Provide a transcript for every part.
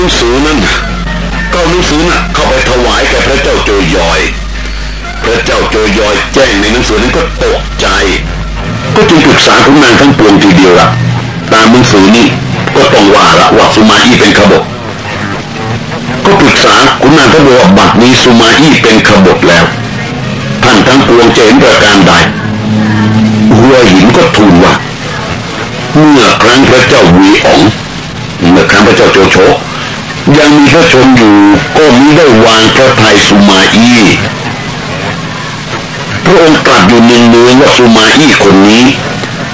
นังสือนั้นก็เอาหนังสือน่ะเข้าไปถวายแก่พระเจ้าโจยอย พระเจ้าโจยอยแจ้งในหนังสือนั้นก็ตกใจ ก็จึงปรึกษาขุนนางทั้งปวงทีเดียวละตามหนังสือนี้ก็ต้องว่าละว่าสุมาอี้เป็นขบฏก็ปรึกษาขุนนางก็บอกว่าบัดนี้สุมาอี้เป็นขบฏแล้วท่านทั้งปวงจะเห็นประการใดหัวหินก็ทูลว่าเมื่อครั้งพระเจ้าวีอ๋องเมื่อครั้งพระเจ้าโจโฉ ยังมีพระชนอยู่ก็มิได้วางพระทัยสุมาอี้พระองค์ตรัสอยู่นึงเนืองว่าสุมาอี้คนนี้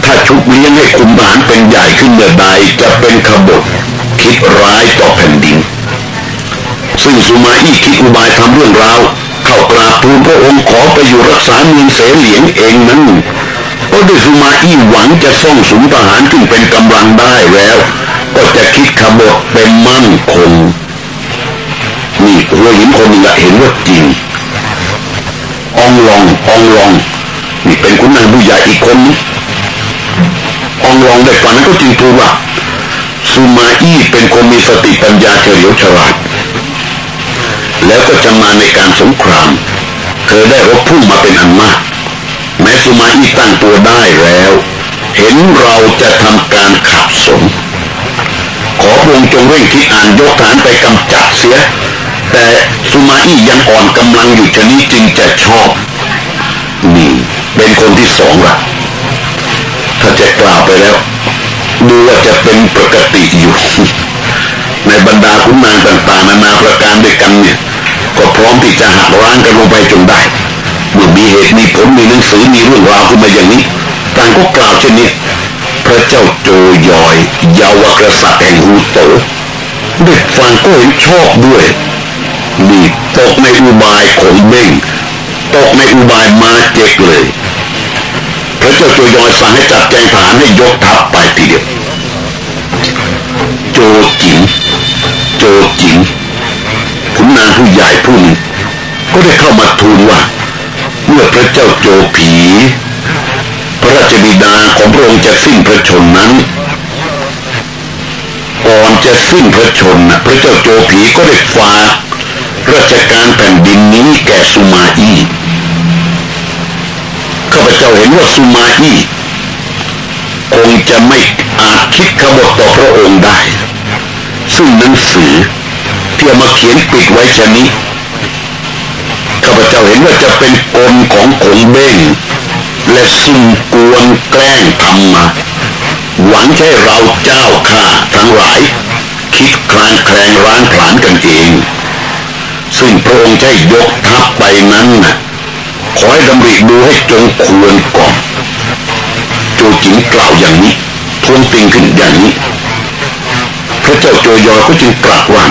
ถ้าชุบเลี้ยงให้คุมบานเป็นใหญ่ขึ้นเมื่อใดจะเป็นขบฏคิดร้ายต่อแผ่นดิน ซึ่งสุมาอี้คิดอุบายทำเรื่องราวเข้ากราบทูลพระองค์ขอไปอยู่รักษาเมืองเสเหลียงเองนั้นก็ด้วยสุมาอี้หวังจะส่งสุนทหารขึ้นเป็นกำลังได้แล้ว ก็จะคิดขบฏเป็นมั่นคงนี่หัวหินคนหนึ่งเห็นว่าจริงองลององลองนี่เป็นคุณนางผู้ใหญ่อีกคนนึงองลองได้ฟังนั้นก็จริงทูลว่าสุมาอี้เป็นคนมีสติปัญญาเฉลียวฉลาดแล้วก็จะมาในการสงคราม เธอได้รบพุ่งมาเป็นอันมาก แม้สุมาอี้ตั้งตัวได้แล้ว เห็นเราจะทำการขับสน อพระองค์จงเร่งคิดอ่านยกฐานไปกำจัดเสีย แต่สุมาอี้ยังอ่อนกำลังอยู่ชนี้จึงจะชอบ นี่ เป็นคนที่สองละถ้าจะกล่าวไปแล้ว ดูว่าจะเป็นปกติอยู่ ในบรรดาขุนนางต่างๆนานาประการด้วยกันเนี่ย ก็พร้อมที่จะหักร้างกันลงไปจนได้เมื่อมีเหตุมีผลมีหนังสือมีเรื่องราวขึ้นมาอย่างนี้ต่างก็กล่าวเช่นนี้ พระเจ้าโจยอยยาวกษัตริย์แห่งฮูโตเด็กฟังก็เห็นชอบด้วยนี่ตกในอุบายของเบ้งตกในอุบายมาเจ็กเลย พระเจ้าโจยอยสั่งให้จัดแจงฐานให้ยกทัพไปทีเดียวโจจิงโจจิงขุนนางผู้ใหญ่ผู้นึงก็ได้เข้ามาทูลว่า เมื่อพระเจ้าโจผี ระราชบิดาของพระองค์จะสิ้นพระชนนั้น ก่อนจะสิ้นพระชนนะพระเจ้าโจผีก็ได้ฝากราชการแผ่นดินนี้แก่สุมาอี้ ข้าพเจ้าเห็นว่าสุมาอี้คงจะไม่อาจคิดขบฏต่อพระองค์ได้ ซึ่งหนังสือที่เอามาเขียนปิดไว้ชนี้ ข้าพเจ้าเห็นว่าจะเป็นกลของขงเบ้ง และซุ่มกวนแกล้งทำมา หวังใช้เราเจ้าข้าทั้งหลาย คิดคลางแคลงร้างผลาญกันเอง ซึ่งพระองค์ใช้ยกทัพไปนั้นนะขอให้ดำริดูให้จงควรก่อนโจจิงกล่าวอย่างนี้ทวงติงขึ้นอย่างนี้ พระเจ้าโจยอก็จึงตรัสว่า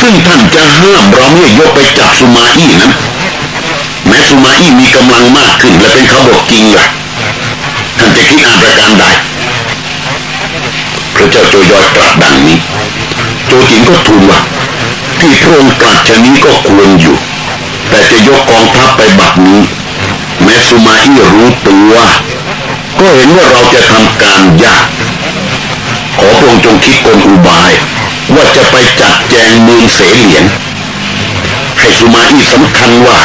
ซึ่งท่านจะห้ามเราไม่ยกไปจับสุมาอี้นั้น แม้สุมาอี้มีกำลังมากขึ้น และเป็นขบฏจริงล่ะท่านจะคิดอ่านประการใดพระเจ้าโจยอยตรัสดังนี้ โจจิงก็ทูลว่าที่พระองค์ตรัสชนี้ก็ควรอยู่ แต่จะยกกองทัพไปบัดนี้ แม้สุมาอี้รู้ตัวก็เห็นว่าเราจะทำการยาก ขอพระองค์จงคิดกลอุบาย ว่าจะไปจัดแจงเมืองเสเหลียงให้สุมาอี้สำคัญว่า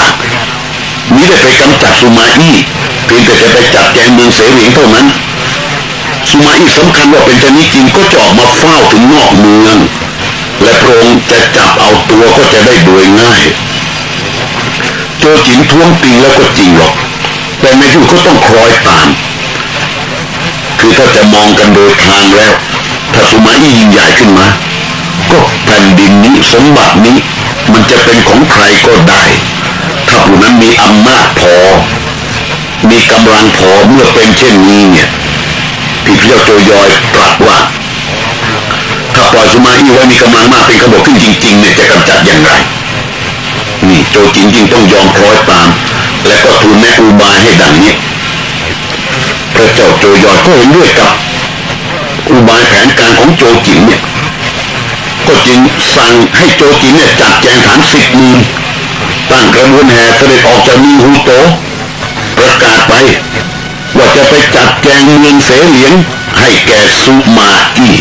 มิได้ไปกำจัดสุมาอี้เพียงแต่จะไปจัดแจงเมืองเสวียงเท่านั้น สุมาอี้สำคัญว่าเป็นชนิดจริงก็จะออกมาเฝ้าถึงนอกเมือง และพระองค์จะจับเอาตัวก็จะได้โดยง่าย โจจินท้วงติงแล้วก็จริงหรอก แต่ในที่ก็ต้องคล้อยตาม คือถ้าจะมองกันโดยทางแล้ว ถ้าสุมาอี้ยิ่งใหญ่ขึ้นมาก็แผ่นดินนี้สมบัตินี้มันจะเป็นของใครก็ได้าผู้นั้นมีอำนาจพอ มีกำลังพอเมื่อเป็นเช่นนี้เนี่ยที่พระเจ้าโจยอยตรัสว่า ถ้าปล่อยสุมาอี้ไว้มีกำลังมากเป็นขบขึ้นจริง ๆ เนี่ยจะกำจัดอย่างไร นี่โจจริงๆต้องยอมคล้อยตาม และก็ทูลแม่อุบายให้ดังนี้พระเจ้าโจยอยก็เห็นด้วยกับ อุบายแผนการของโจจิงเนี่ยก็จึงสั่งให้โจจิงเนี่ยจัดแจงฐานสิบมือ ตั้งกระบวนแห่เสด็จออกจากมิงฮูโต ประกาศไปว่าจะไปจัดแจงเงินเสเหลียงให้แก่สุมาอี้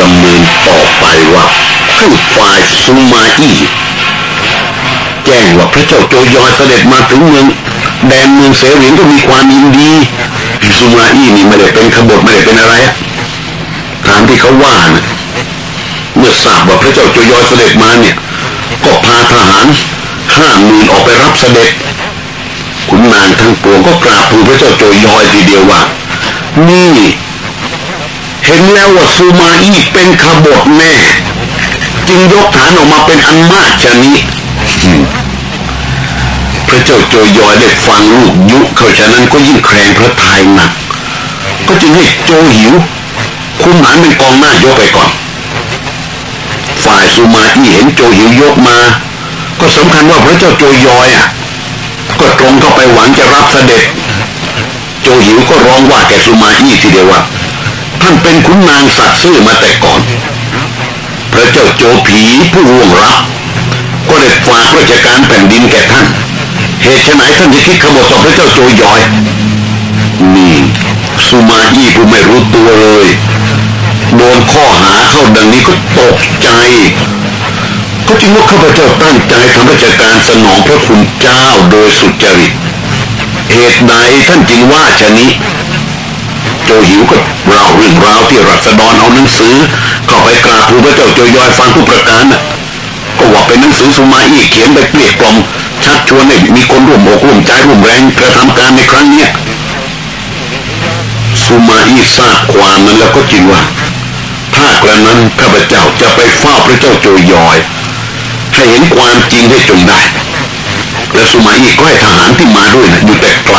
ดำเนินต่อไปว่าให้ฝ่ายซูมาอี้แจ้งว่าพระเจ้าโจยอยเสด็จมาถึงเมืองแดนเมืองเสวียนก็มีความยินดีซูมาอี้นี่ไม่ได้เป็นขบฏไม่ได้เป็นอะไรอะตามที่เขาว่านะเมื่อทราบว่าพระเจ้าโจยอยเสด็จมาเนี่ย ก็พาทหารห้าหมื่นออกไปรับเสด็จขุนนางทั้งปวงก็กราบทูลพระเจ้าโจยอยทีเดียวว่านี่ เห็นแล้วว่าซูมาอี้เป็นขบฏแน่จึงยกฐานออกมาเป็นอันมากชนิดพระเจ้าโจยอยได้ฟังลูกยุเขาฉะนั้นก็ยิ่งแครงพระทัยหนักก็จึงให้โจหิว คุมหานเป็นกองหน้ายกไปก่อน ฝ่ายซูมาอี้เห็นโจหิวยกมา ก็สำคัญว่าพระเจ้าโจยอยอะ ก็ตรงเข้าไปหวังจะรับเสด็จ โจหิวก็ร้องว่าแกซูมาอี้ทีเดียวว่า ท่านเป็นขุนนางสัตว์ซื่อมาแต่ก่อน พระเจ้าโจผีผู้ร่วงรับก็ได้ฝากราชการแผ่นดินแก่ท่าน เหตุไฉนท่านจะคิดขบฏต่อพระเจ้าโจยอย นี่สุมาอี้ผู้ไม่รู้ตัวเลย โดนข้อหาเข้าดังนี้ก็ตกใจ ก็จึงว่าข้าพเจ้าตั้งใจทำราชการสนองพระคุณเจ้าโดยสุจริต เหตุใดท่านจึงว่าชะนี้ โจหิวก็เล่าเรื่องราวที่รัษฎรเอาหนังสือเข้าไปกราบทูลพระเจ้าโจยอยฟังทุกประการน่ะก็ว่าเป็นหนังสือสุมาอี้เขียนไปเกลี้ยกล่อมชักชวนให้มีคนร่วมอกร่วมใจร่วมแรงกระทำการในครั้งเนี้ยสุมาอี้ทราบความนั้นแล้วก็จริงว่า ถ้ากระนั้นข้าพเจ้าจะไปเฝ้าพระเจ้าโจยอยให้เห็นความจริงให้จงได้ และสุมาอี้ก็ให้ทหารที่มาด้วยนะอยู่แต่ไกล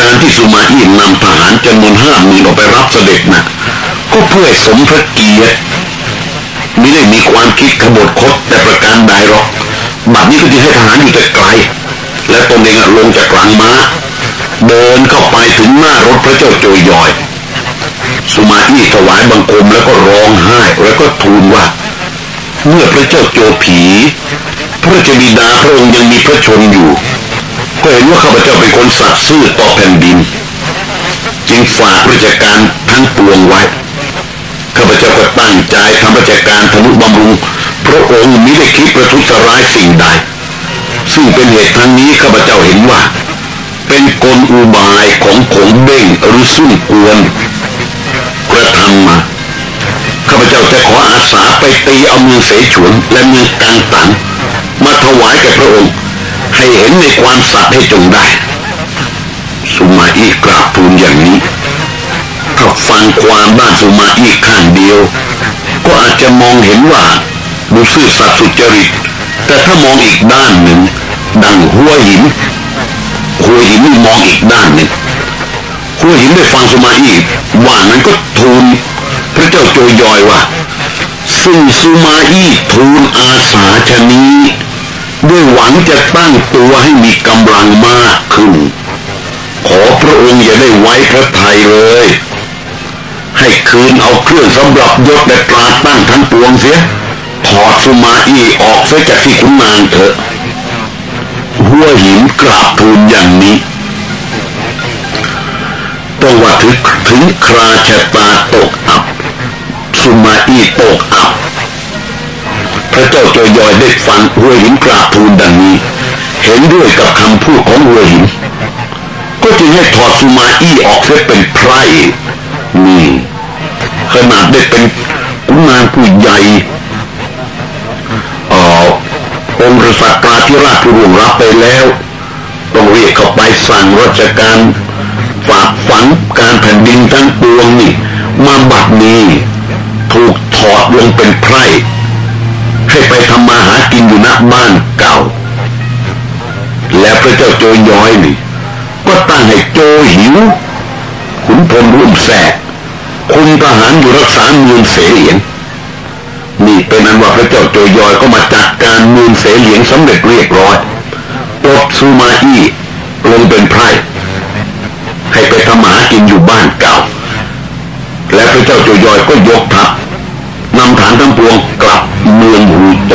การที่สุมาอี้นำทหารจำนวนห้าหมื่นออกไปรับเสด็จนะก็เพื่อสมพระเกียรติไม่ได้มีความคิดขบฏคดแต่ประการใดหรอกบัดนี้ก็จะให้ทหารอยู่แต่ไกล และตนเองลงจากหลังม้า เดินเข้าไปถึงหน้ารถพระเจ้าโจยอย สุมาอี้ถวายบังคมแล้วก็ร้องไห้แล้วก็ทูลว่า เมื่อพระเจ้าโจผี พระเจ้าบิดาพระองค์ยังมีพระชนอยู่ ก็เห็นว่าข้าพเจ้าเป็นคนสัตย์ซื่อต่อแผ่นดิน จึงฝากราชการทั้งปวงไว้ข้าพเจ้าก็ตั้งใจทำราชการทนุบำรุงพระองค์มิได้คิดประทุษร้ายสิ่งใด ซึ่งเป็นเหตุทั้งนี้ข้าพเจ้าเห็นว่า เป็นกลอุบายของขงเบ้งหรือซุ่มกวนกระทำมาข้าพเจ้าจะขออาสาไปตีเอาเมืองเสฉวนและเมืองกังตันมาถวายแก่พระองค์ ให้เห็นในความสัตย์ให้จงได้ สุมาอีกราบทูลอย่างนี้ถ้าฟังความบ้านสุมาอี้ข้างเดียว ก็อาจจะมองเห็นว่าดูซื่อสัตย์สุจริต แต่ถ้ามองอีกด้านหนึ่ง ดังหัวหิน หัวหินนี่มองอีกด้านหนึ่งหัวหินได้ฟังสุมาอี้ว่านั้นก็ทูลพระเจ้าโจยอยว่าซึ่งสุมาอีทูลอาสาชะนี้ ด้วยหวังจะตั้งตัวให้มีกำลังมากขึ้น ขอพระองค์อย่าได้ไว้พระไทยเลย ให้คืนเอาเครื่องสำหรับยศและตราตั้งทั้งปวงเสีย ถอดสุมาอีออกเสียจากที่ขุนนางเถอะ หัวหินกราบทูลอย่างนี้ต้องว่าถึงถึงคราชะตาตกอับ สุมาอีตกอับ พระเจ้าโจยอยได้ฟังหัวหินกราบทูลดังนี้ เห็นด้วยกับคำพูดของหัวหิน ก็จึงให้ถอดสุมาอี้ออกเสียเป็นไพร่นี่ขนาดได้เป็นกุมารผู้ใหญ่เอ่องค์กษัตราธิราชผู้ร่วงรับไปแล้ว ต้องเรียกเข้าไปสั่งราชการฝากฝังการแผ่นดินทั้งปวงนี่มาบัดนี้ ถูกถอดลงเป็นไพร่ ให้ไปทำมาหากินอยู่ณบ้านเก่า และพระเจ้าโจย้อยนี่ก็ตั้งให้โจหิว ขุนพลร่วมแสกคุมทหารอยู่รักษาเมืองเสเหลียงนี่เป็นอันว่าพระเจ้าโจยอยก็มาจัดการเมืองเสเหลียงสำเร็จเรียบร้อยปลดซูมาอี้ลงเป็นไพร่ให้ไปทำหมากินอยู่บ้านเก่า และพระเจ้าโจยอยก็ยกทัพ นำฐานทั้งปวงกลับเมืองฮูโต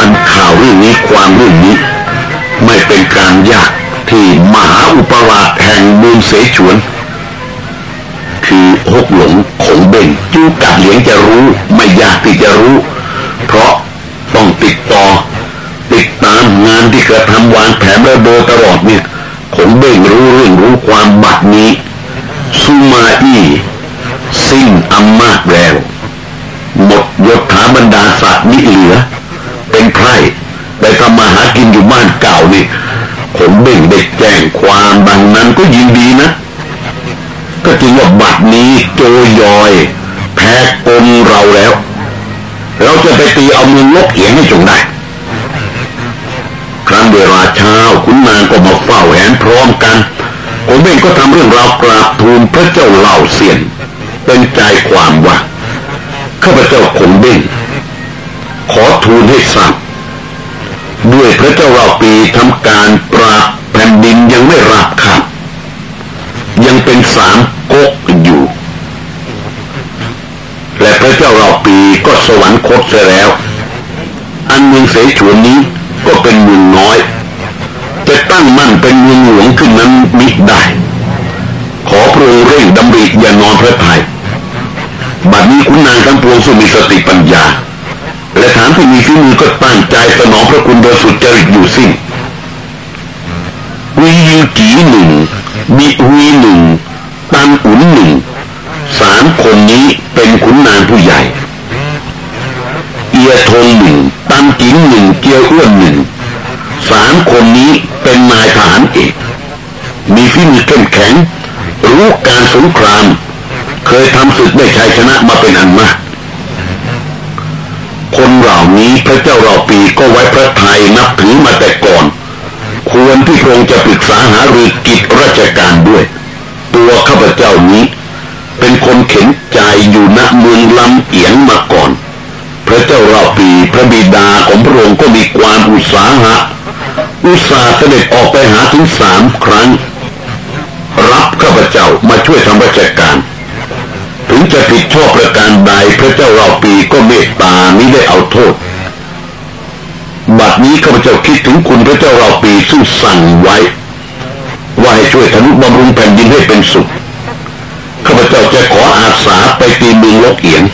อันข่าวเรื่องนี้ความเรื่องนี้ ไม่เป็นการยาก ที่มหาอุปราชแห่งเมืองเสฉวน คือฮกหลงขงเบ่งจูกัดเหลียงจะรู้ไม่ยากที่จะรู้ เพราะต้องติดต่อ ติดตามงานที่กระทำวางแผนและโดยตลอดเนี่ยขงเบ่งรู้เรื่องรู้ความบัดนี้ซูมาอี้สิ้นอำนาจแล้วหมดยศถาบรรดาศักดิ์นิเหลือ เป็นไพร่ไปทำมาหากินอยู่บ้านเก่านี่ ผมเบ่งเด็กแจ้งความดังนั้นก็ยินดีนะ ก็จริงว่าบัดนี้โจยอย แพ้กลเราแล้ว เราจะไปตีเอาเมืองลกเอียงให้จงได้ครั้งเวลาเช้าคุณนางก็มาเฝ้าแหนพร้อมกันผมเองก็ทำเรื่องราวกราบทูลพระเจ้าเหล่าเสียน เป็นใจความว่าข้าพเจ้าคงเบ่งขอทูลให้ทราบ ด้วยพระเจ้าเราปีทำการปราบแผ่นดินยังไม่ราบคาบยังเป็นสามก๊กอยู่ และพระเจ้าเราปีก็สวรรคตเสียแล้ว อันเมืองเสฉวนนี้ก็เป็นเมืองน้อยจะตั้งมั่นเป็นเมืองหลวงขึ้นนั้นมิได้ ขอพระองค์เร่งดำริอย่านอนพระทยัยบัดนี้คุณนางทั้งปวงสุมีสติปัญญา และฐานที่มีฝีมือก็ตั้งใจสนองพระคุณโดยสุดจริตอยู่สิ้นวียูกีหนึ่งมีวีหนึ่งตันอุ่นหนึ่งสามคนนี้เป็นขุนนางผู้ใหญ่ เอียทงหนึ่งตันกิงหนึ่งเกียวอ้วนหนึ่งสามคนนี้เป็นนายทหารเอกมีฝีมือเข้มแข็ง รู้การสงคราม เคยทำศึกได้ชัยชนะมาเป็นอันมาก คนเหล่านี้พระเจ้าเราปีก็ไว้พระทัยนับถือมาแต่ก่อน ควรที่พระองค์จะปรึกษาหารือกิจราชการด้วย ตัวข้าพเจ้านี้ เป็นคนเข็นใจอยู่ณเมืองลำเอียงมาก่อน พระเจ้าเราปีพระบิดาของพระองค์ก็มีความอุตสาหะอุตสาห์เสด็จออกไปหาถึงสามครั้ง รับข้าพเจ้ามาช่วยทำราชการ จะผิดชอบประการใดพระเจ้าเราปีก็เมตตามิได้เอาโทษ บัดนี้ข้าพเจ้าคิดถึงคุณพระเจ้าเราปีซึ่งสั่งไว้ ว่าให้ช่วยทนุบำรุงแผ่นดินให้เป็นสุขข้าพเจ้าจะขออาสาไปตีเมืองลกเอียง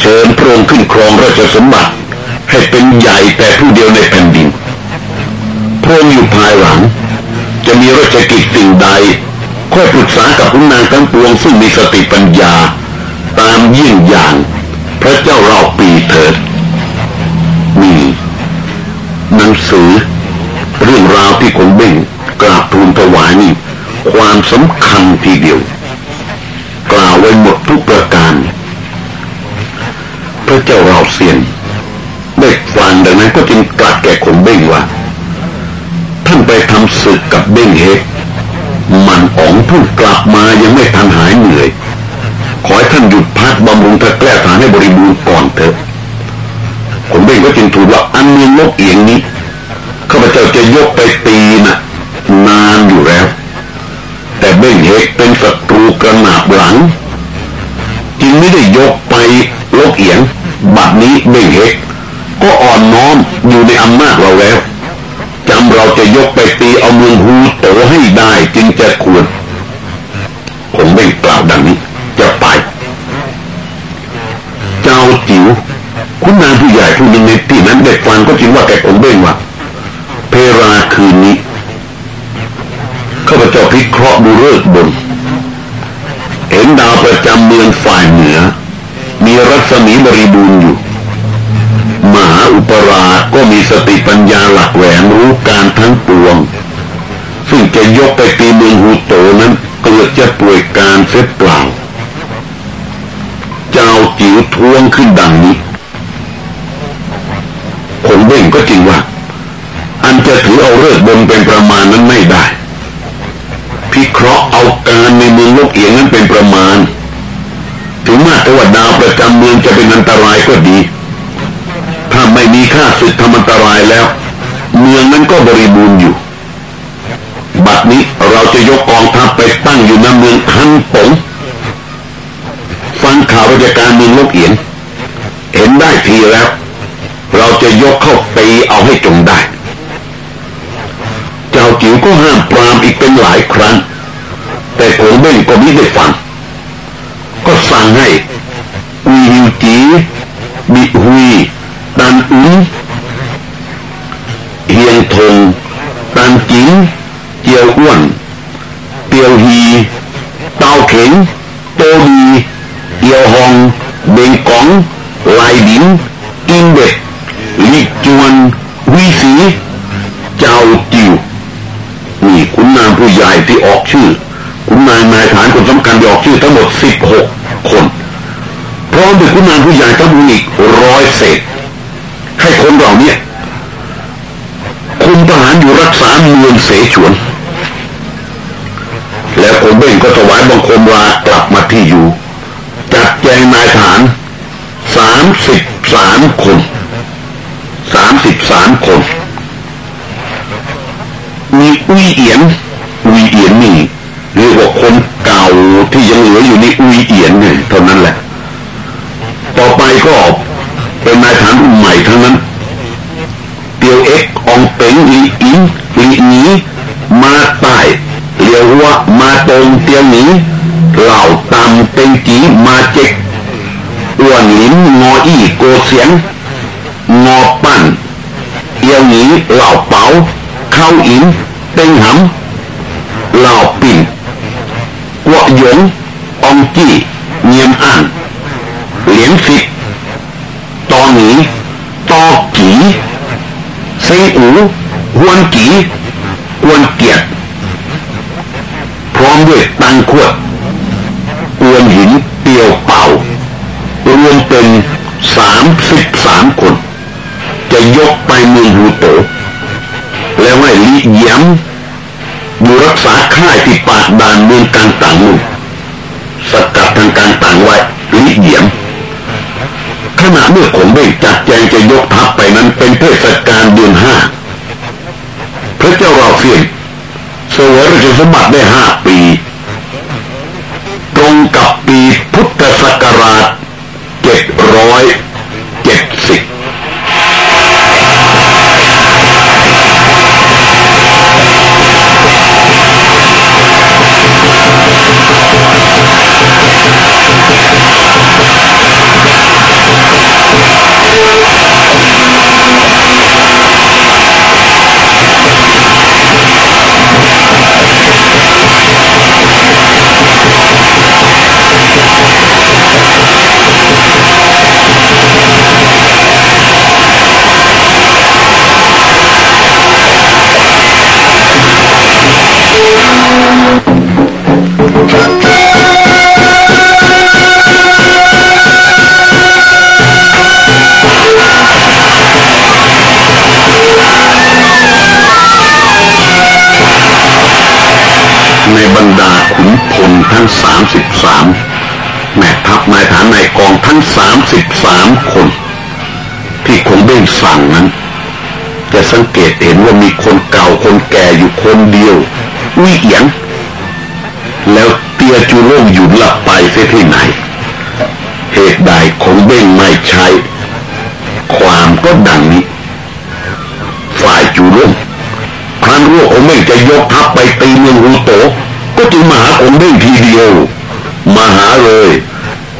เชิญพระองค์ขึ้นครองราชสมบัติให้เป็นใหญ่แต่ผู้เดียวในแผ่นดินพระองค์อยู่ภายหลัง จะมีราชกิจสิ่งใด ค่อยปรึกษากับคุณนางทั้งปวงซึ่งมีสติปัญญา ตามเยี่ยงอย่าง พระเจ้าเราปีเถิดมีหนังสือ เรื่องราวที่คนเบ่งกราบทูลถวายนี่ความสำคัญทีเดียว กล่าวไว้หมดทุกประการ พระเจ้าเราเสียนได้ฟังดังนั้นก็จึงตรัสแก่คนเบ่งว่า ท่านไปทำศึกกับเบ่งเฮก มันอ๋องเพิ่งกลับมายังไม่ทันหายเหนื่อย ขอให้ท่านหยุดพักบำรุงตะแกล้ฐานให้บริบูรณ์ก่อนเถอะคนเบ่งก็จึงทูลว่าอันมืองลกเอียงนี้ข้าพเจ้าจะยกไปตีน่ะ นานอยู่แล้ว แต่เบ่งเฮกเป็นศัตรูกระหนาบหลังจึงไม่ได้ยกไปลกเอียง บัดนี้เบ่งเฮกก็อ่อนน้อมอยู่ในอำนาจเราแล้ว จำเราจะยกไปตีเอาเมืองฮูโตให้ได้จึงจะควร ผมไม่กล่าวดังนี้ จะไป เจ้าจิ๋วคุณนางผู้ใหญ่ผู้หนึ่งในที่นั้นได้ฟังก็จริงว่าแกผมเบ่งว่าเพราคืนนี้ข้าพเจ้าพิเคราะห์ดูเลิกบน เห็นดาวประจำเมืองฝ่ายเหนือ มีรัศมีบริบูรณ์อยู่ มหาอุปราชก็มีสติปัญญาหลักแหลมรู้การทั้งปวง ซึ่งจะยกไปตีเมืองฮูโตนั้นเกิดจะป่วยการเสียเปล่า เจ้าจิ๋วทวงขึ้นดังนี้คนเบ่งก็จริงว่า อันจะถือเอาเลิกบนเป็นประมาณนั้นไม่ได้ พิเคราะห์เอาการในเมืองโลกเอียงนั้นเป็นประมาณ ถึงแม้แต่ว่าดาวประจำเมืองจะเป็นอันตรายก็ดี ไม่มีค่าศึกทำอันตรายแล้ว เมืองนั้นก็บริบูรณ์อยู่ บัดนี้เราจะยกกองทัพไปตั้งอยู่ในเมืองฮันปงฟังข่าวราชการเมืองลกเอียน เห็นได้ทีแล้ว เราจะยกเข้าตีเอาให้จงได้ เจ้าจิ๋วก็ห้ามปรามอีกเป็นหลายครั้ง แต่ผงเบ้งก็ไม่ได้ฟัง ก็สั่งให้อุยฮิวจีบิฮุย ตันอุนเฮียงทงตันจิ๋งเจียวอ้วนเตียวฮีเต้าเข็งโตดีเอียวหองเบงกองลายดินอินเด็ดลิจวนวิสีเจ้าจิวนี่คุณนางผู้ใหญ่ที่ออกชื่อ คุณนายนายฐานคนสำคัญที่ออกชื่อทั้งหมดสิบหกคน พร้อมด้วยคุณนางผู้ใหญ่ทั้งหมดอีกร้อยเศษ คนเหล่านี้คุมทหารอยู่รักษาเมืองเสฉวน แล้วคนเบ่งก็ถวายบังคมลากลับมาที่อยู่ จัดแจงนายฐานสามสิบสามคนสามสิบสามคน มีอุยเอียนอุยเอียนนี่เรียกว่าคนเก่าที่ยังเหลืออยู่ในอุยเอียนเนี่ยเท่านั้นแหละ ต่อไปก็เป็นนายฐานรุ่นใหม่ทั้งนั้น เตียวเอ็กองเป็งลีอินลีหนีมาใต้เรียกว่ามาตรงเตียวหนีเหล่าตำเป็นจีมาเจ็กอ้วนลิ้นงออี้โกเสียง งอปั้นเอียวหนีเหล่าเป๋าเข้าอินเต็งหำเหล่าปิ่นกัวหยงองจี้เงียมอ่านเหลียงฟิกตอหนีตอกีเซอูฮ วนกีกวนเกียรติพร้อมด้วยตังขวดกวนหินเตียวเป่ารวมเป็นสามสิบสามคน จะยกไปเมืองฮูโต แล้วให้ลิเยียมอยู่รักษาค่ายที่ปากด่านเมืองกลางต่างนู่นสกัดทางการต่างไว้ลิเยียมขณะเมื่อขงเบ่งจัดแจงจะยกทัพไปนั้นเป็นเทศกาลเดือนห้า ระเจ้นสวยราชสมบัติได้ห้าปี ตรงกับปีพุทธศักราช งมาหาคงเบ้งทีเดียว มาหาเลย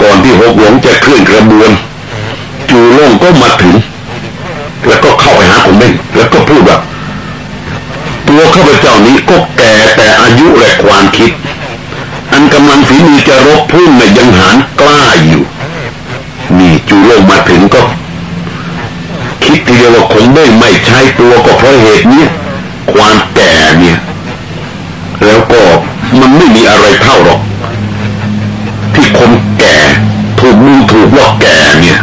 ก่อนที่หกหลงจะเคลื่อนกระบวน จูโล่งก็มาถึง แล้วก็เข้าไปหาคงเบ้งแล้วก็พูดว่าตัวข้าพเจ้านี้ก็แก่แต่อายุและความคิด อันกำลังฝีมือจะรบพุ่งในยังหานกล้าอยู่นี่จูโล่งมาถึงก็ คิดทีเดียวว่าคงได้ไม่ใช้ตัวก็เพราะเหตุนี้ความแก่เนี่ย แล้วก็ มันไม่มีอะไรเท่าหรอก ที่คนแก่ถูกดูถูกว่าแก่เนี่ย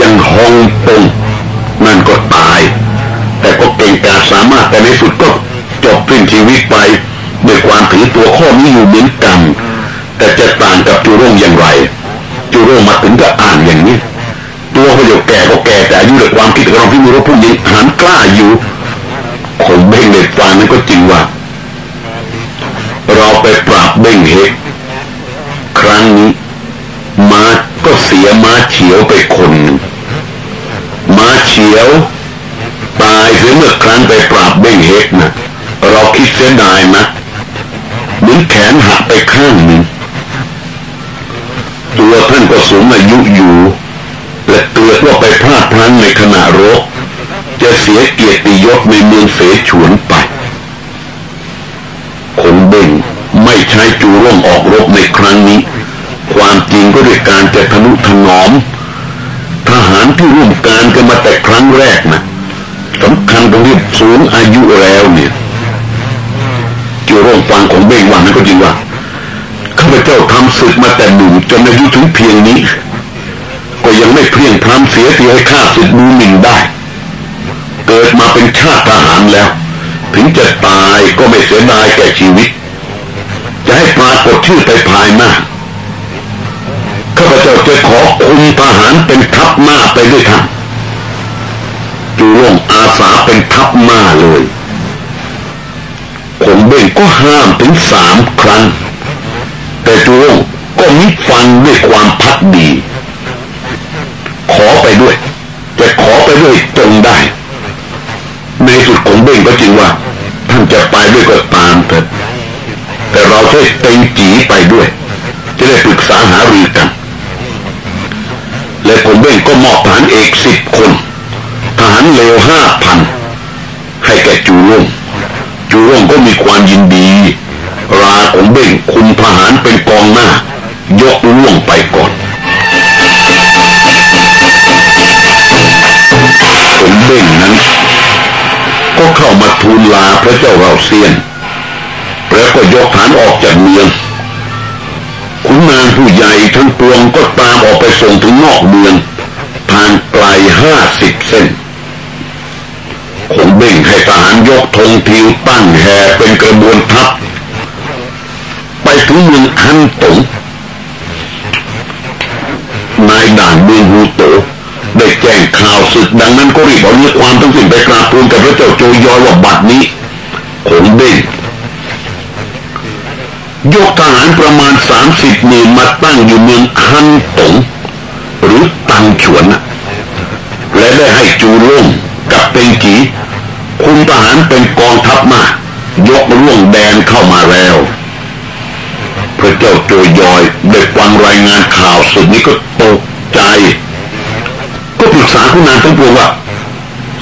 ยังฮองตงนั่นก็ตาย แต่ก็เก่งกาสามารถแต่ในสุดก็จบสิ้นชีวิตไปด้วยความถือตัวข้อนี้อยู่เหมือนกัน แต่จะต่างกับจูโร่งอย่างไรจูโร่งมาถึงก็อ่านอย่างนี้ตัวเขาเดี๋ยวแก่ก็แก่แต่อายุด้วยความคิดของเราที่มีรถผู้หญิงหันกล้าอยู่คงเบ่งเด็กฟังนั้นก็จริงว่า เราไปปราบเบ่งเฮกครั้งนี้มาก็เสียม้าเฉียวไปคนหนึ่งม้าเฉียว ตายเสียเมื่อครั้งไปปราบเบ่งเฮกนะเราคิดเสียดายนะเหมือนแขนหักไปข้างหนึ่งตัวท่านก็สูงอายุอยู่ และเกิดว่าไปพลาดพลั้งในขณะรบจะเสียเกียรติยศในเมืองเสฉวน ใช้จูร่งออกรบในครั้งนี้ ความจริงก็ด้วยการจะทนุถนอม ทหารที่ร่วมการกันมาแต่ครั้งแรกนะสำคัญตรงที่สูงอายุแล้วเนี่ยจูร่งฟังของเบ่งวันนั้นก็จริงว่าข้าพเจ้าทำศึกมาแต่หนุ่มจนอายุถึงเพียงนี้ ก็ยังไม่เพียงพร้ำเสียทีให้ข้าศึกดูหมิ่นได้ เกิดมาเป็นชาติทหารแล้ว ถึงจะตายก็ไม่เสียดายแก่ชีวิต จะให้ปรากฏชื่อไปภายหน้าข้าพเจ้าจะขอคุมทหารเป็นทัพหน้าไปด้วยท่านจูร่งอาสาเป็นทัพหน้าเลยคงเบ่งก็ห้ามถึงสามครั้ง แต่จูร่งก็มิฟังด้วยความพักดี ขอไปด้วย จะขอไปด้วยตรงได้ ในสุดคงเบ่งก็จริงว่า ท่านจะไปด้วยก็ตามเถิด เราใช้เต็งจีไปด้วย จะได้ปรึกษาหารือกัน และคงเบ่งก็มอบทหารเอกสิบคน ทหารเลวห้าพันให้แก่จูร่งจูร่งก็มีความยินดี ราของเบ่งคุมทหารเป็นกองหน้า ยกล่วงไปก่อนผมเบ่งนั้น ก็เข้ามาทูลลาพระเจ้าเราเซียน แล้วก็ยกฐานออกจากเมืองขุนนางผู้ใหญ่ทั้งปวงก็ตามออกไปส่งถึงนอกเมืองทางไกลห้าสิบเส้นคงเบ่งให้ทหารยกธงทิวตั้งแห่เป็นกระบวนทัพ ไปถึงเมืองฮันตงนายด่านเมืองฮูโตได้แจ้งข่าวศึกดังนั้นก็รีบเอาเนื้อความทั้งสิ้นไปกราบทูลกับพระเจ้าโจยอยว่าบัดนี้คงเบ่ง ยกทหารประมาณสามสิบหมื่นมาตั้งอยู่เมืองฮันตงหรือตังฉวน และได้ให้จูร่งกับเต็งกีคุมทหารเป็นกองทัพมายกร่วงแดนเข้ามาแล้ว พระเจ้าโจยอยได้ฟังรายงานข่าวสุดนี้ก็ตกใจ ก็ปรึกษาคุณนางทั้งปวงว่า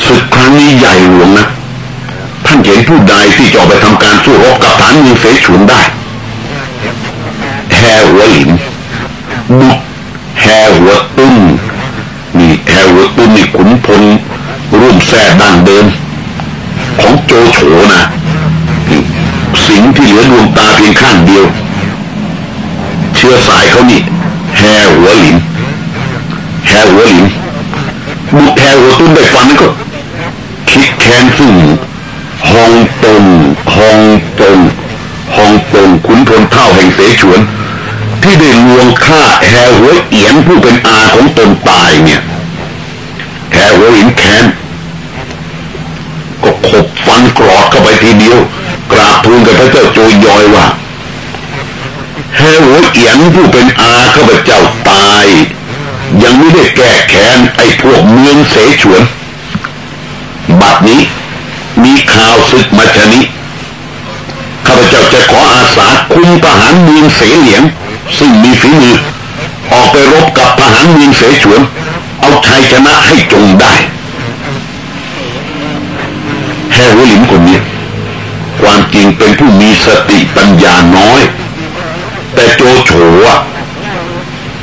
ศึกครั้งนี้ใหญ่หลวงนะ ท่านเห็นผู้ใดที่จะไปทำการสู้รบกับฐานมือเสฉวนได้ หัวหลินบุกแฮหัวตุ้นนี่แฮหัวตุ้นนี่ขุนพลร่วมแท้ดั้งเดิมของโจโฉนะสิงที่เหลือดวงตาเพียงข้างเดียว เชื้อสายเขานี่แฮหัวหลินแฮหัวหลินบุกแฮหัวตุ้นได้ฟันนั้นก็คิดแค้นซึ่งฮองตงฮองตงฮองตงขุนพลเท่าแห่งเสฉวน ที่ได้ลวงฆ่าแฮหัวเอียนผู้เป็นอาของตนตายเนี่ยแฮหัวหลินแค้นก็ขบฟันกรอดเข้าไปทีเดียว กราบทูลกับพระเจ้าโจยยอยว่าแฮหัวเอียนผู้เป็นอาข้าพเจ้าตาย ยังไม่ได้แก้แค้นไอ้พวกเมืองเสฉวน บัดนี้มีข่าวศึกมาฉะนี้ข้าพเจ้าจะขออาสาคุมทหารเมืองเสเหลียง ซึ่งมีฝีมือ ออกไปรบกับทหารเมืองเสฉวน เอาชัยชนะให้จงได้ แฮหัวหลิมคนนี้ ความจริงเป็นผู้มีสติปัญญาน้อย แต่โจโฉ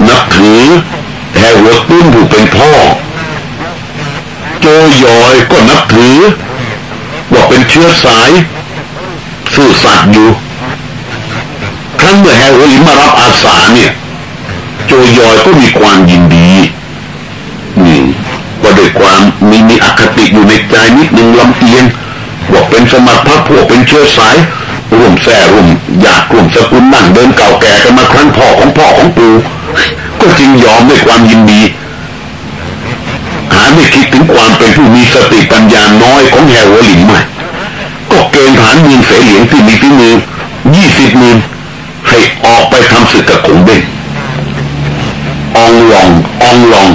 นับถือแฮร์วตุ้นผู้เป็นพ่อ โจยอยก็นับถือว่าเป็นเชื้อสายซื่อสัตย์อยู่ ครั้งเมื่อแฮร์วลิมมารับอาสาเนี่ยโจยอยก็มีความยินดีนี่ว่าด้วยความมีมีอคติอยู่ในใจนิดหนึ่งลำเอียงว่าเป็นสมัครพรรคพวกเป็นเชื้อสายร่วมแส่ร่วมอยากร่มสกุลนั่งเดินเก่าแก่กันมาครั้งพ่อของพ่อของปู่ก็จึงยอมด้วยความยินดีหาไม่คิดถึงความเป็นผู้มีสติปัญญาน้อยของแฮวลินใหม่ก็เกณฑ์ฐานมือเสเหลียงที่มีฝีมือยี่สิบมือ ให้ออกไปทำศึกกับขงเบ้งอองลองอองลอง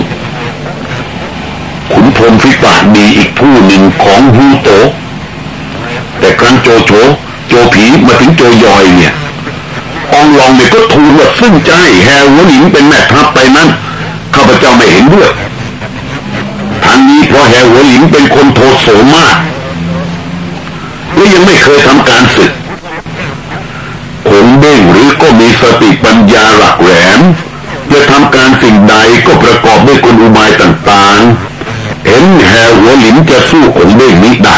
ขุนพลฟิปากดีอีกผู้หนึ่งของฮูโต แต่ครั้งโจโฉโจผีมาถึงโจยอยเนี่ยอองลองเนี่ยก็ทูลว่าซึ่งใจแฮวหลิงเป็นแม่ทัพไปนั้นข้าพเจ้าไม่เห็นด้วยทางนี้เพราะแฮวหลิงเป็นคนโทโสมากและยังไม่เคยทำการศึก หรือก็มีสติปัญญาหลักแหลมจะทำการสิ่งใดก็ประกอบด้วยกลอุบายต่างๆ เห็นแฮหัวหลินจะสู้คงเบ้งนี้ได้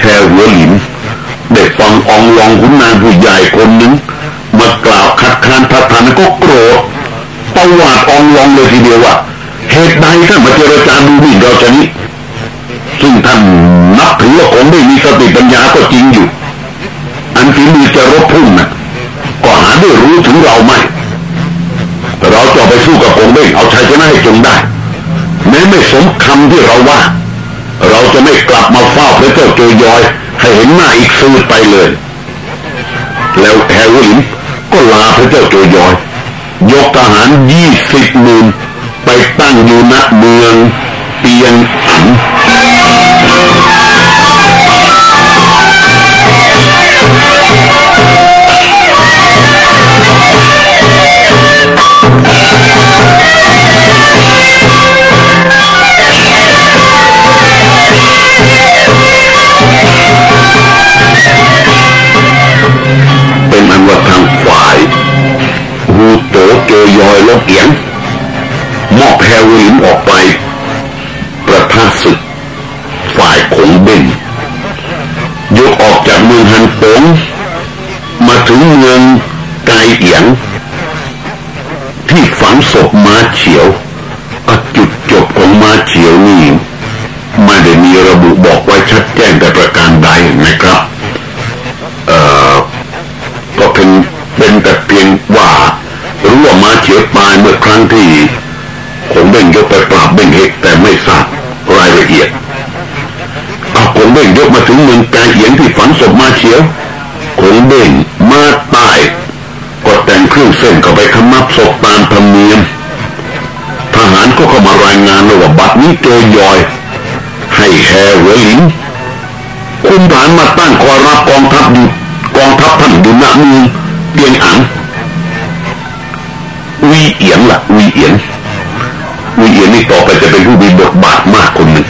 แฮหัวหลินได้ฟังองลองขุนนางผู้ใหญ่คนหนึ่งมากล่าวคัดค้านพระธานก็โกรธประวัติองลองเลยทีเดียวว่าเหตุใดท่านมาเจรจาดูหมิ่นเราจะนี้ซึ่งท่านนับถือว่าคงไม่มีสติปัญญาก็จริงอยู่ อันฝีมือจะรบพุ่งนะก็หาได้รู้ถึงเราไหมเราจะไปสู้กับคงเบ้งเอาชัยชนะให้จงได้ แม้ไม่สมคำที่เราว่า เราจะไม่กลับมาเฝ้าพระเจ้าโจยอย ให้เห็นหน้าอีกสืดไปเลย แล้วแฮร์รินก็ลาพระเจ้าโจยอย ยกทหารยี่สิบหมื่นไปตั้งอยู่ณเมืองเปียงอันเป็น เอียงมอบแฮร์รินออกไป ประทาศึก ฝ่ายขงเบ้งยกออกจากเมืองฮันปงมาถึงเมืองไกเอียง ที่ฝังศพม้าเฉียวจุดจบของม้าเฉียวนี่ไม่ได้มีระบุบอกไว้ชัดแจ้งแต่ประการใดนะครับ เอ่อ ก็เป็นเป็นแต่เพียงว่ารู้ ว่าม้าเฉียวตายเมื่อครั้งที่คงเบ่งยกไปปราบเบ่งเฮกแต่ไม่ทราบรายละเอียดเอาคงเบ่งยกมาถึงเมืองกาเอียงที่ฝังศพมาเฉียวคงเบ่งมาตายก็แต่งเครื่องเส้นก็ไปขมับศพตามธรรมเนียมทหารก็เข้ามารายงานว่าบัดนี้โจยอย ให้แฮเวลิงคุมฐานมาตั้งคอยรับกองทัพอยู่กองทัพท่านอยู่ณเมืองเปียงอัง วีเอียงล่ะวีเอียงวีเอียนนี่ต่อไปจะเป็นผู้มีบทบาทมากคนหนึ่ง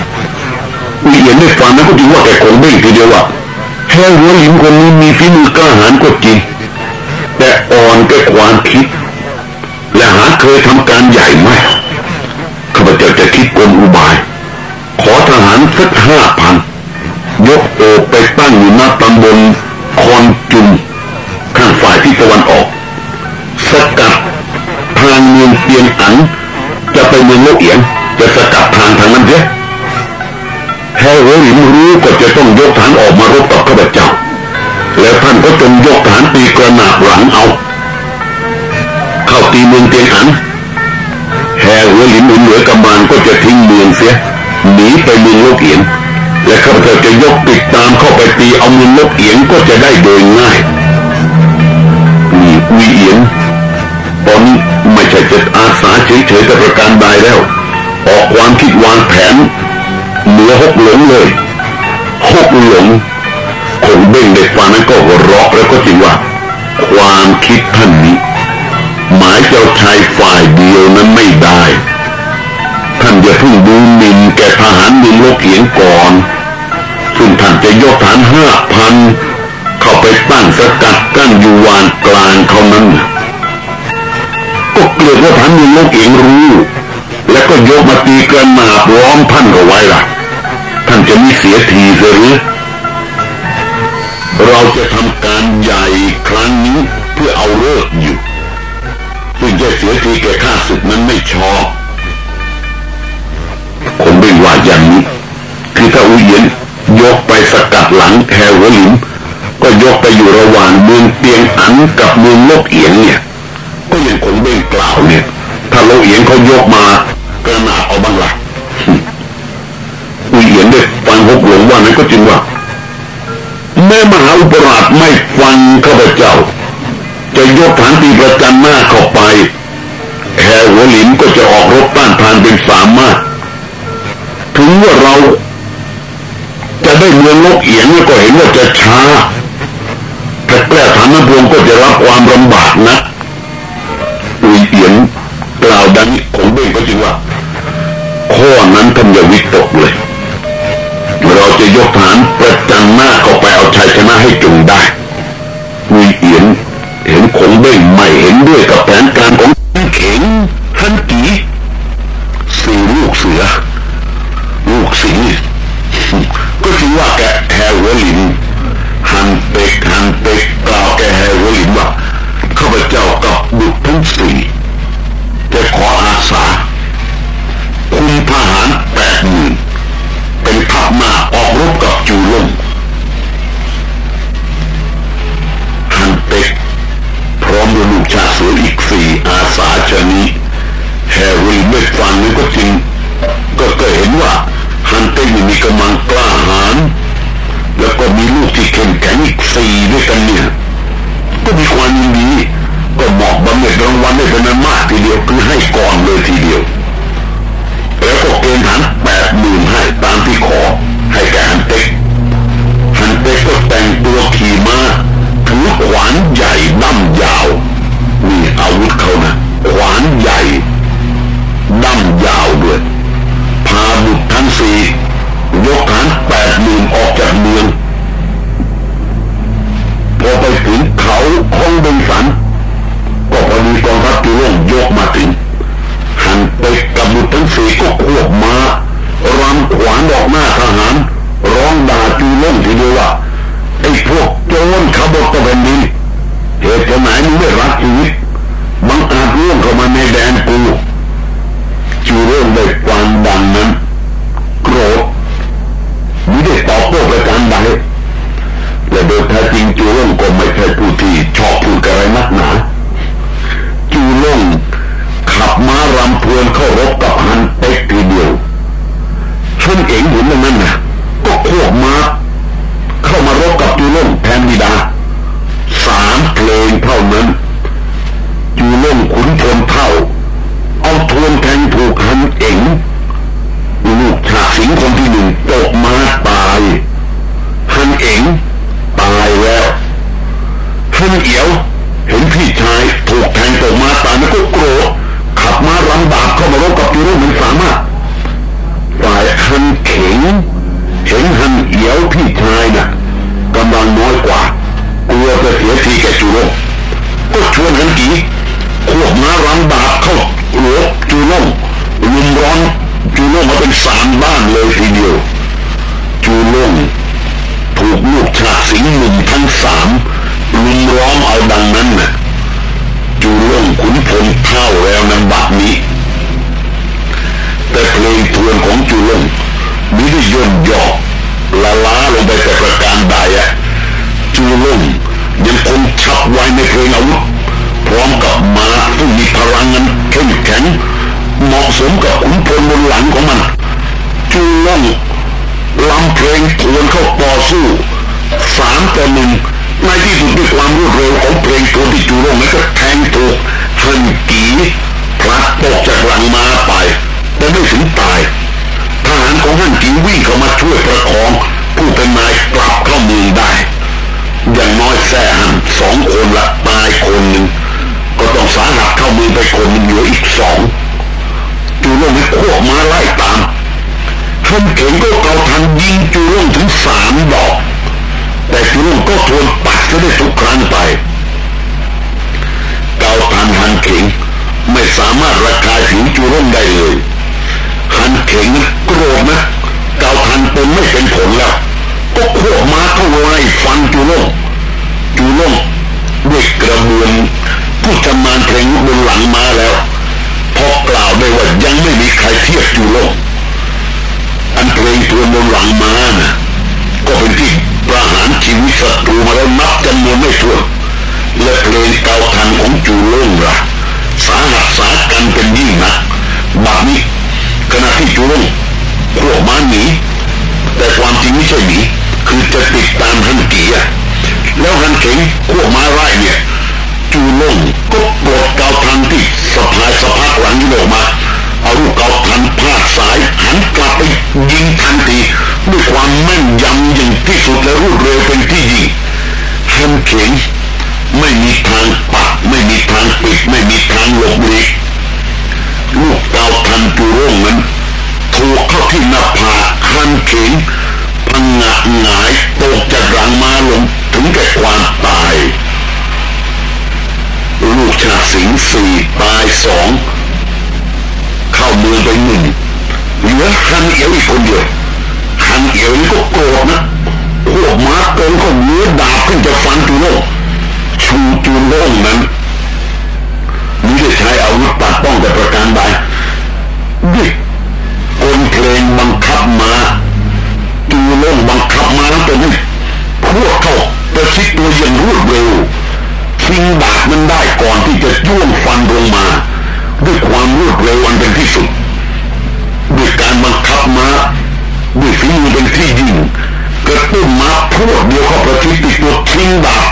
วีเอียนได้ฟังนั้นก็ถือว่าแกคงเบ้งทีเดียวว่าแค่หัวหินคนนี้มีฝีมือกล้าหาญก็จริงแต่อ่อนแก่ความคิด และหาเคยทำการใหญ่ไหมข้าพเจ้าจะคิดกลอุบาย ขอทหารสักห้าพันยกโอไปตั้งอยู่หน้าตำบลคอนจุนข้างฝ่ายที่ตะวันออกสกั องเปียงจะไปเมืองโลกเอียง จะสกัดทางทางนั้นเสียแฮร์ริมรู้ก็จะต้องยกฐานออกมารบกับข้าพเจ้า แล้วท่านก็จงยกฐานตีกระหนาบหลังเอา เข้าตีเมืองเตียงอันแฮร์ริมเหนือกำบานก็จะทิ้งเมืองเสียหนีไปเมืองโลกเอียงและข้าพเจ้าจะยกติดตามเข้าไปตีเอาเมืองโลกเอียงก็จะได้โดยง่ายนี่วีเอียงตอนนี้ ช่จะอาสาเฉยๆแต่ประการใดแล้ว ออกความคิดวางแผนเหนือหกหลงเลยหกหลงคงเบ่งเด็กฟังนั้นก็หัวเราะแล้วก็จริงว่า ความคิดท่านนี้หมายเจ้าชายฝ่ายเดียวนั้นไม่ได้ ท่านอย่าเพิ่งดูหมิ่นแก่ทหารมินโลกเขียงก่อนซึ่งท่านจะยกฐานห้าพันเข้าไปตั้งสกัดกั้นอยู่วานกลางเขานั้น ก็เกลียดว่าท่านมีลูกเองรู้ แล้วก็ยกมาตีกรนหนาบล้อมท่านเอาไว้ล่ะ ท่านจะมีเสียทีเลยเราจะทำการใหญ่ครั้งนี้เพื่อเอาเลิกอยู่ซึ่งจะเสียทีแก่ข้าสุดนั้นไม่ชอบผมไม่ว่าอย่างนี้คือถ้าอุเย็นยกไปสกัดหลังแถวหลิม ก็ยกไปอยู่ระหว่างเมืองเตียงอันกับเมืองโลกเอียงเนี่ย เบ่งกล่าเนี่ย ถ้าลกเอียงเขายกมากระนาเอาบ้างละอุยเอียนได้ฟังพบหลวงว่านั้นก็จริงว่าแม่มหาอุปราชไม่ฟังข้าพเจ้า จะยกฐานตีประจันหน้าเข้าไปแฮหัวหลินก็จะออกรบต้านทานเป็นสามารถถึงว่าเรา จะได้เมืองลกเอียงก็เห็นว่าจะช้าแต่แกล้ฐานน้ำพวงก็จะรับความลำบากนะาดังของเบ่งก็จริงว่าข้อนั้นท่านอย่าวิตกเลย เราจะยกฐานประจันหน้าเข้าไปเอาชัยชนะให้จงได้วีเอียนเห็นคงเบ่งไม่เห็นด้วยกับแผนการของเข็งฮันกีสี่ลูกเสือ ลูกสิงก็คือว่าแกแฮร์วลินฮันเป็กฮันเป็กกล่าวแกแฮร์วลินว่าข้าพเจ้ากับบุตรทั้งสี่ ขออาสา คุมทหารแปดหมื่นเป็นทัพมาออกรบกับจูลงฮันเป็กพร้อมด้วยลูกชาเสืออีกสี่อาสาชนีแฮร์รี่ไม่ฟังนี่ก็จริง ก็ก็เห็นว่าฮันเต้มีกำลังกล้าหาญแล้วก็มีลูกที่เข้มแข็งอีกสี่ด้วยกันเนี่ย ก็มีความยินดี ก็เหมาะบำเหน็จรางวัลได้เป็นมากทีเดียวคือให้ก่อนเลยทีเดียว แล้วก็เกณฑ์ฐานแปดหมื่นให้ตามที่ขอ ให้แกฮันเต็กฮันเต็กก็แต่งตัวขี่ม้าถือขวานใหญ่ด้ามยาวนี่อาวุธเขานะขวานใหญ่ด้ามยาวด้วยพาบุตรทั้งสี่ยกฐานแปดหมื่นออกจากเมืองพอไปถึงเขาคงเบงสัน ยกมาถึงหันไปกับบุตรทั้งสี่ก็ควบมารำขวานดอกหน้าทหาร ร้องด่าจูล่งทีเดียวว่าไอ้พวกโจรขบฏตะเป็นดินเหตุผลไหนมึงไม่รักชีวิตบังอาจร่วงเข้ามาในแดนกูจูเล่งได้ฟังดังนั้นโกรธไม่ได้ตอบโต้ประการใดและโดยแท้จริงจูเล่งก็ไม่ใช่ผู้ที่ชอบพูดอะไรนักหนาารเพลินเข้ารบกับฮันเต็กทีเดียวท่านเองเห็นอย่างนั้นนะก็ควบมาเข้ามารบกับจูล่งแทนบิดาสามเพลงเท่านั้นจูล่งขุนพลเท่า เอาทวนแทงถูกฮันเองลูกฉากสิงคนที่หนึ่งตกมาตายฮันเองตายแล้วฮันเอียว รวมบนหลังมานะก็เป็นที่ประหารชีวิตศัตรูมาแล้วนับจำนวนไม่ถ้วนและเพลงเกาทันของจูเล่งระสาหัสสากันเป็นยิ่งนักบาดนี้ขณะที่จูเล่งขวบม้าหนีแต่ความจริงไม่ใช่หนีคือจะติดตามฮันเกียแล้วฮันเข็งขวบม้าไร่เนี่ยจูเล่งก็ปลดเกาทันที่สะพายสะพักหลังยุโรปมา เอาลูกเกาทันพลาดสายหันกลับไปยิงทันทีด้วยความแม่นยำอย่างที่สุดและรวดเร็วเป็นที่ยิ่งฮันเข็งไม่มีทางปัดไม่มีทางปิดไม่มีทางหลบหลีกลูกเกาทันจูโร่งนั้นถูกเข้าที่หน้าผากฮันเข็งพังงะหงายตกจากหลังมาลงถึงแก่ความตาย ลูกชาสิงสี่ตายสอง เข้าเมืองไปหนึ่งเหลือฮันเอียวอีกคนเดียวฮันเอียวนี่ก็โกรธนะพวกม้าเกินก็เนื้อดาบขึ้นจะฟันจูโร่ชูจูโร่นั้นมิได้ใช้อาวุธปัดป้องแต่ประการใดด้วยกลเพลงบังคับมาจูโร่บังคับมาแล้วตัวนี้พวกเขาประชิดตัวอย่างรวดเร็วทิ้งดาบมันได้ก่อนที่จะจ้วงฟันลงมา ด้วยความรวดเร็วอันเป็นที่สุดด้วยการบังคับมาด้วยฝีมือเป็นที่ยิ่งกระตุ้นมาพวกเดียวเข้าประชิดติดตัวทิ้งดาบ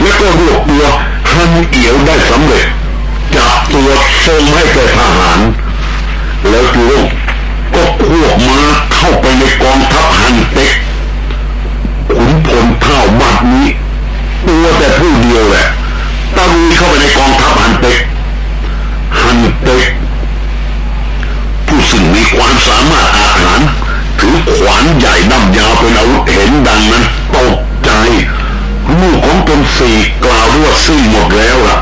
แล้วก็รวบตัวฮันเอียวได้สำเร็จจับตัวส่งให้แก่ทหาร แล้วจูโร่ก็ควบมาเข้าไปในกองทัพฮันเต็กขุนพลเท่าบัดนี้ตัวแต่ผู้เดียวแหละตะลุยเข้าไปในกองทัพฮันเต็กฮันเต็กผู้ซึ่งมี ความสามารถอาหารถือขวานใหญ่ดำยาวเป็นอาวุธเห็นดังนั้นตกใจลูกของตนสี่กล่าวว่าสิ้นหมดแล้วล่ะ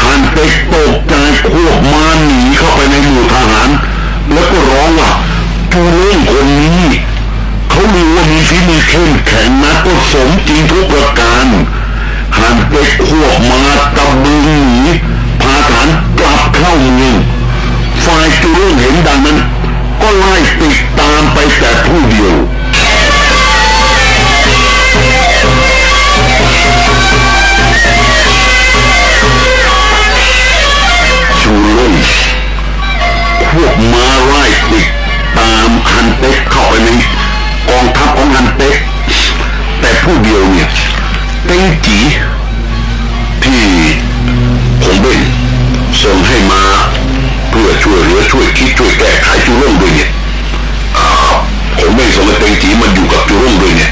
ฮันเต็กตกใจควบมาหนีเข้าไปในหมู่ทหาร แล้วก็ร้องว่าจูเล่งคนนี้เขามีว่ามีฝีมือเข้มแข็งนะก็สมจริงทุกประการฮันเต็กควบมาตะบึงหนีพาฐานกลับเข้าเมือง ฝ่ายจูเล่งเห็นดังนั้น ก็ไล่ติดตามไปแต่ผู้เดียวชูล่นพวกมาไล่ติดตามฮันเต็กเข้าไปในกองทัพของฮันเต็กแต่ผู้เดียวเนี่ยเต็งจีที่ผมเป็นส่งให้มา ช่วยเหลือช่วยคิดช่วยแก้ไขจูร่งด้วยเนี่ยผมไม่ส่งให้เต็งจีมันอยู่กับจูร่งด้วยเนี่ย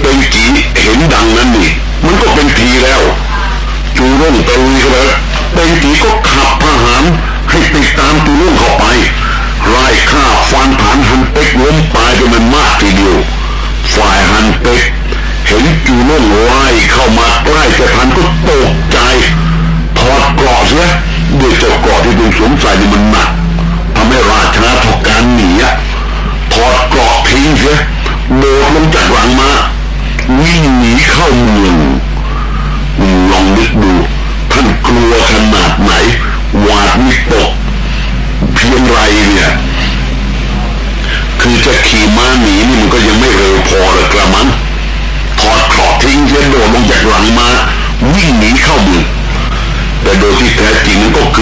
เต็งจีเห็นดังนั้นนี่มันก็เป็นทีแล้ว จูร่งตะลุยเข้าไปเป็นจีก็ขับทหารให้ติดตามจูร่งเข้าไปไล่ฆ่าฟันฐานฮันเป็กล้มตายไปมันมากทีเดียวฝ่ายฮันเป็กเห็นจูร่งไล่เข้ามาใกล้จะทันก็ตกใจ ถอดเกราะเสียด้วยเจ้าเกราะที่เป็นสวมใส่นี่มันหนักทำให้ราชาทอกการหนีอะถอดเกราะทิ้งเสียโดดลงจากหลังมาวิ่งหนีเข้าเมืองลองนึกดูท่านกลัวขนาดไหนหวาดวิตกเพียงไรเนี่ยคือจะขี่ม้าหนีนี่มันก็ยังไม่เร็วพอเลยกระมังถอดเกราะทิ้งเสียโดดลงจากหลังมาวิ่งหนีเข้าเมือง แต่โดยที่แท้จริงก็คือ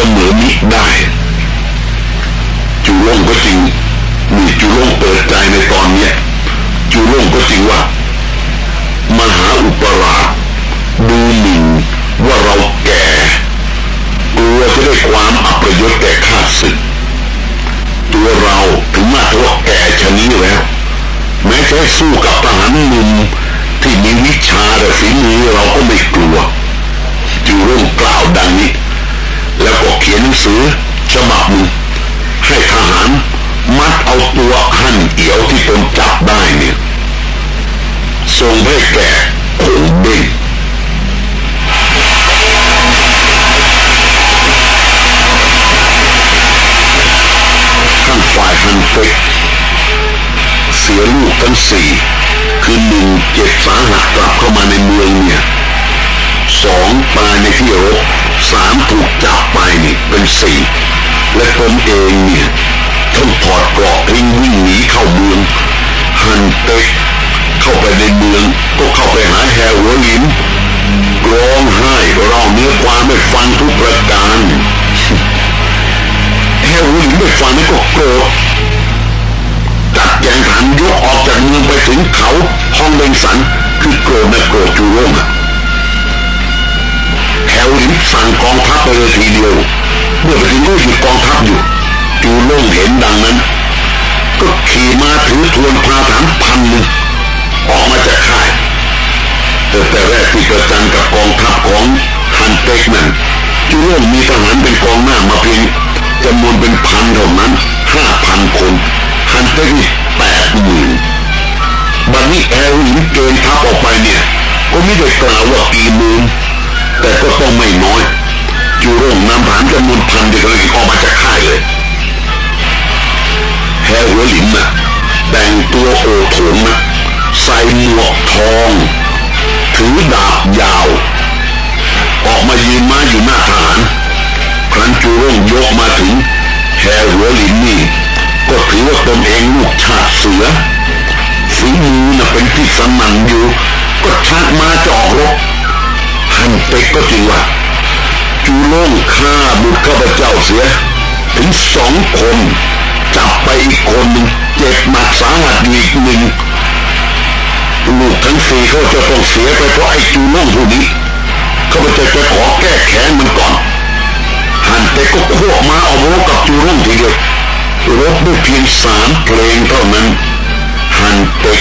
สมอมิได้ ตนเองเนี่ยต้องถอดเกราะวิ่งวิ่งหนีเข้าเมืองฮันเต็กเข้าไปในเมืองก็เข้าไปหาแฮร์วลินร้องไห้ร้องเนื้อความไม่ฟังทุกประการแฮร์วลินไม่ฟังก็โกรธจัดแจงฐานยกออกจากเมืองไปถึงเขาห้องเลงสันคือโกรธนะโกรธจูร่งอะแฮหัวหลิมสั่งกองทัพไปเลยทีเดียว เมื่อไปถึงก็หยุดกองทัพอยู่จูล่งเห็นดังนั้น ก็ขี่ม้าถือทวนพาทหารพันหนึ่งออกมาจากค่ายแต่แต่แรกที่ประจันกับกองทัพของฮันเต็กนั้นจูล่งมีทหารเป็นกองหน้ามาเพียงจำนวนเป็นพันเท่านั้นห้าพันคนฮันเต็กนี่แปดหมื่นบัดนี้แฮหัวหลิมเกณฑ์ทัพออกไปเนี่ย ก็ไม่ได้กล่าวว่ากี่หมื่นแต่ก็ต้องไม่น้อย จูร่งนำฐานจำนวนพันเดียวกันออกมาจากค่ายเลยแฮร์หัวหลินน่ะแต่งตัวโอโถงนะใส่หมวกทอง ถือดาบยาว ออกมายืนมาอยู่หน้าทหารครั้นจูร่งยกมาถึงแฮร์หัวหลินนี่ ก็ถือว่าตนเองลูกชาติเสือฝีมือน่ะเป็นที่สนั่นอยู่ ก็ชักมาจะออกรบฮันเป็กก็จริงว่า จูโล่งฆ่าบุตรข้าพเจ้าเสีย ถึงสองคน จับไปอีกคนหนึ่งเจ็บหนักสาหัสอีกหนึ่งลูกทั้งสี่เขาจะต้องเสียไปเพราะไอ้จูโล่งผู้นี้ข้าพเจ้าจะขอแก้แค้นมันก่อนฮันเป็กก็ควบมาเอารบกับจูโล่งทีเดียวรบด้วยเพียงสามเพลงเท่านั้นฮันเป็ก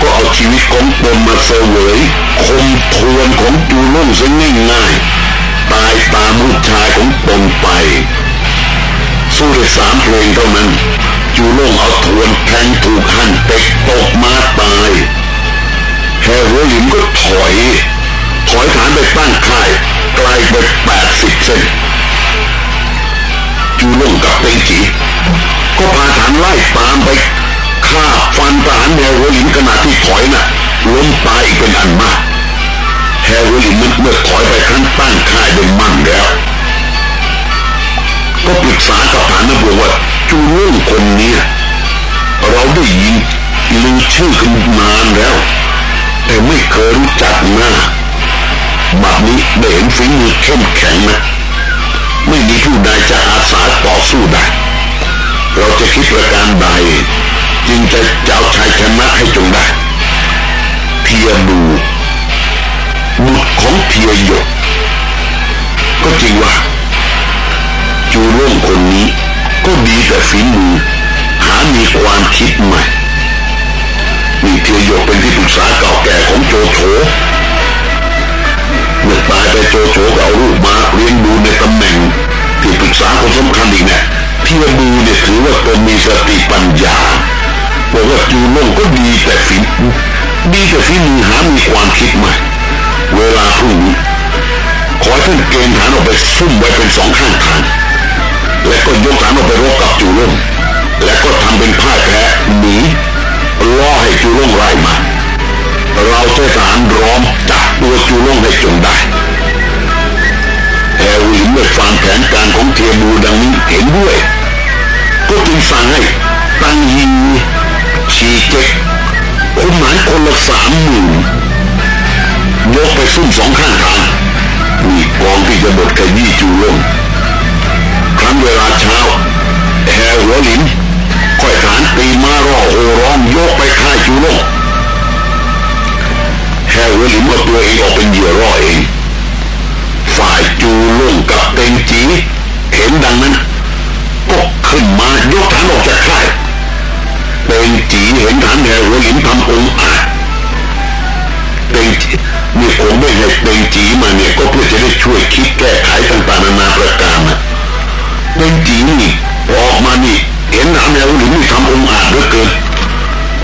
ก็เอาชีวิตของตนมาเสวยคมทวนของจูโล่งซะง่ายๆ ตายตามลูกชายของตนไป สู้ได้สามเพลงเท่านั้น จูโล่งเอาทวนแทงถูกหั่นเป็กตกมาตายแฮร์หัวหลิมก็ถอย ถอยฐานไปตั้งค่ายไกลไปแปดสิบเส้นจูโล่งกับเต็งจีก็พาฐานไล่ตามไปฆ่าฟันทหารแฮร์หัวหลิมขณะที่ถอยน่ะล้มตายอีกเป็นอันมาก แฮร์หัวหลิมเมื่อถอยไปครั้งตั้งค่ายเป็นมั่นแล้ว ก็ปรึกษากับฐานบวว่าจูเรื่องคนนี้ เราได้ยินลือชื่อกันนานแล้ว แต่ไม่เคยรู้จักหน้าบัดนี้ได้เห็นฝีมือเข้มแข็งนะ ไม่มีผู้ใดจะอาสาต่อสู้ได้ เราจะคิดประการใดจึงจะเจ้าชัยชนะให้จงได้ เพียดู บุตรของเพียหยกก็จริงว่าจูร่งคนนี้ก็ดีแต่ฝีมือหามีความคิดใหม่ มีเพียหยกเป็นที่ปรึกษาเก่าแก่ของโจโฉเมื่อตายไปโจโฉก็เอาลูกมาเลี้ยงดูในตำแหน่งที่ปรึกษาคนสำคัญอีกเนี่ยเพียดูเนี่ยถือว่าตนมีสติปัญญาบอกว่าจูร่งก็ดีแต่ฝีมือดีแต่ฝีมือหามีความคิดใหม่ เวลาพรุ่งนี้ ขอให้ท่านเกณฑ์ฐานออกไปซุ่มไว้เป็นสองข้างทาง และก็ยกฐานออกไปรบกับจูล่งและก็ทำเป็นพ่ายแพ้หนีล่อให้จูล่งไล่มา เราจะฐานร้อมจับตัวจูล่งให้จงได้แอวินเมื่อฟังแผนการของเทียบูดังนี้เห็นด้วย ก็จึงสั่งให้ตั้งยีชีเจ็กคุณหมายคนละสามหมื่น ยกไปซุ่มสองข้างทางมีกองที่จะบดขยี้จูล่งครั้นเวลาเช้าแฮหัวหลินค่อยฐานตีมาร่อโหร้องยกไปค่ายจูล่งแฮหัวหลินว่าตัวเองออกเป็นเหยื่อรอเองฝ่ายจูล่งกับเต็งจีเห็นดังนั้นก็ขึ้นมายกฐานออกจากค่ายเต็งจีเห็นฐานแฮหัวหลินทำอง มีผลด้วเหตุใงจีมาเนี่ยก็เพื่อจะได้ช่วยคิดแก้ไขต่างๆนานาประการนะเดงจีนี่ออกมานี่เห็นหน้ำแล้วหรือมีทำองอาจเหลือเกิน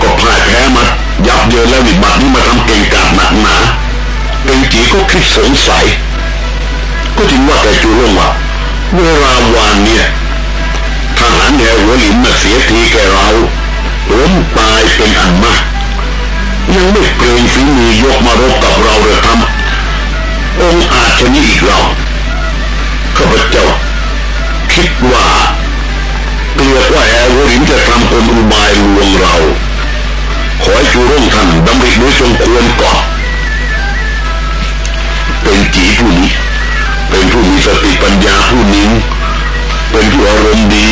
ก็พ่ายแพ้มายับเยินแล้วนี่บัดนี้มาทำเก่งกาจหนักหนาเดงจีก็คิดสงสัย ก็ถึงว่าแต่จูร่งว่าเวลาวานเนี่ยทหารแนวหัวหลินมาเสียทีแกเราล้มตายเป็นอันมาก ยังไม่เกรงฝีมือยกมารบกับเราเลยทำองค์อาจชนี้อีกเราข้าพเจ้าคิดว่าเกลียดว่าแอร์วรินจะทำคนอุบายลวงเรา ขอให้จูร่งท่านดำริด้วยจงควรก่อนเป็นจีผู้นี้ เป็นผู้มีสติปัญญาผู้นิ่งเป็นผู้อารมณ์ดี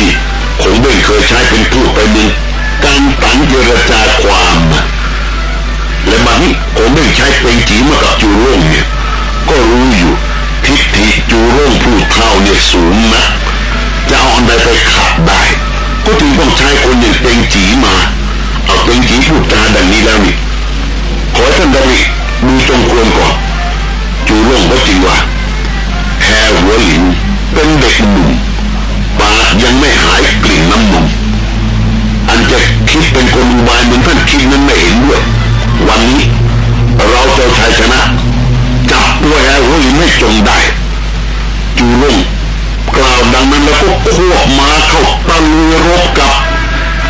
คงไม่เคยใช้เป็นผู้ไปหนึ่งการตังเจรจาความ และบัดนี้คงไม่ใช้เป็นจีมากับจูร่งเนี่ย ก็รู้อยู่ ทิฏฐิจูร่งผู้เท่าเนี่ยสูงนะจะเอาอันใดไปขัดได้ ก็ถึงต้องใช้คนอย่างเต็งจีมาเอาเต็งจีพูดจาดังนี้แล้วนี่ขอท่านดาริดูจงควรก่อน จูร่งก็จริงว่าแฮหัวหลินเป็นเด็กหนุ่มปากยังไม่หายกลิ่นน้ำนมอันจะคิดเป็นคนอุบายเหมือนท่านคิดนั้นไม่เห็นด้วย วันนี้ เราจะชัยชนะ จับตัวแฮหัวหลินให้จงได้ จูรุ่งกล่าวดังนั้นแล้วก็ควบมาเข้าตะลุยรบกับ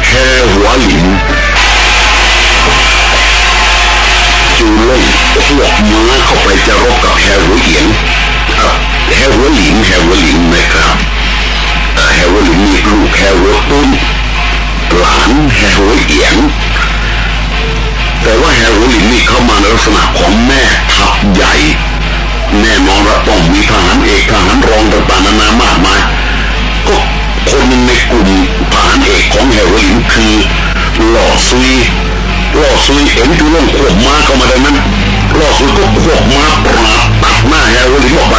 แฮหัวหลินจูเล่งพวกม้าเข้าไปจะรบกับแฮร์หัวเอียนแฮร์หัวหลิงแฮร์หัวหลิงนะครับแฮร์หัวหลิงมีลูกแฮร์หัวตุ้นหลานแฮร์หัวเอียน แต่ว่าแฮร์หัวหลิงนี่เข้ามาในลักษณะของแม่ทัพใหญ่ แน่นอนว่าต้องมีทหารเอกทหารรองต่างๆนานามากมายก็คนหนึ่งในกลุ่มทหารเอกของแฮร์หัวหลิงคือล่อซุยล่อซุยเห็นจูล่งควบม้าเข้ามาดังนั้นล่อซุยก็ควบม้าปราดตัดหน้าแฮหัวหลิมออกไป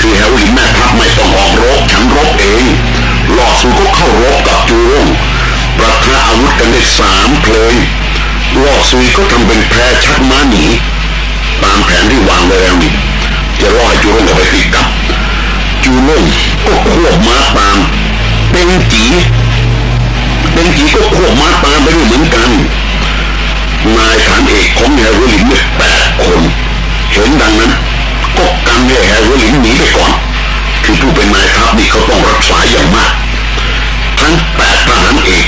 คือแฮหัวหลิมแม่ทัพไม่ต้องออกรบฉันรบเองล่อซุยก็เข้ารบกับจูล่งปะทะอาวุธกันได้สามเพลง ล่อซุยก็ทำเป็นแพ้ชักม้าหนีตามแผนที่วางไว้แล้วนี่จะล่อจูล่งออกไปติดกับ จูล่งก็ควบม้าตาม เตงจี๋เตงจี๋ก็ควบม้าตามไปด้วยเหมือนกันนายทหารเอกของแฮหัวหลิมเนี่ยแปดคน เห็นดังนั้น ก็กันให้แฮหัวหลิมหนีไปก่อน คือผู้เป็นนายทัพนี่เขาต้องรักษาอย่างมาก ทั้งแปดทหารเอก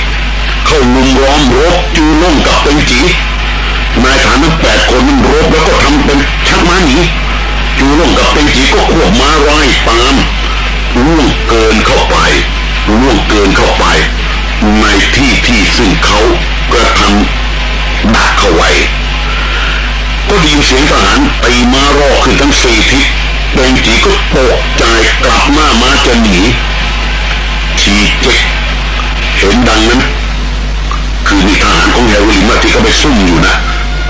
เข้ารุมล้อมรบจูล่งกับเตงจี๋นายทหารทั้งแปดคนนั้นรบแล้วก็ทำเป็นชักม้าหนีจูล่งกับเตงจี๋ก็ควบม้าไล่ตามล่วงเกินเข้าไปล่วงเกินเข้าไป ในที่ที่ซึ่งเขากระทำดักเข้าไว้ก็ด้ยินเสียงทหารตีมารอขึ้นทั้งสี่ทิศเบงจีก็ตกใจกลับหน้ามาจะหนีชีเจ็กเห็นดังนั้น คือมีทหารของแฮร์รี่มาที่เขาไปซุ่มอยู่นะ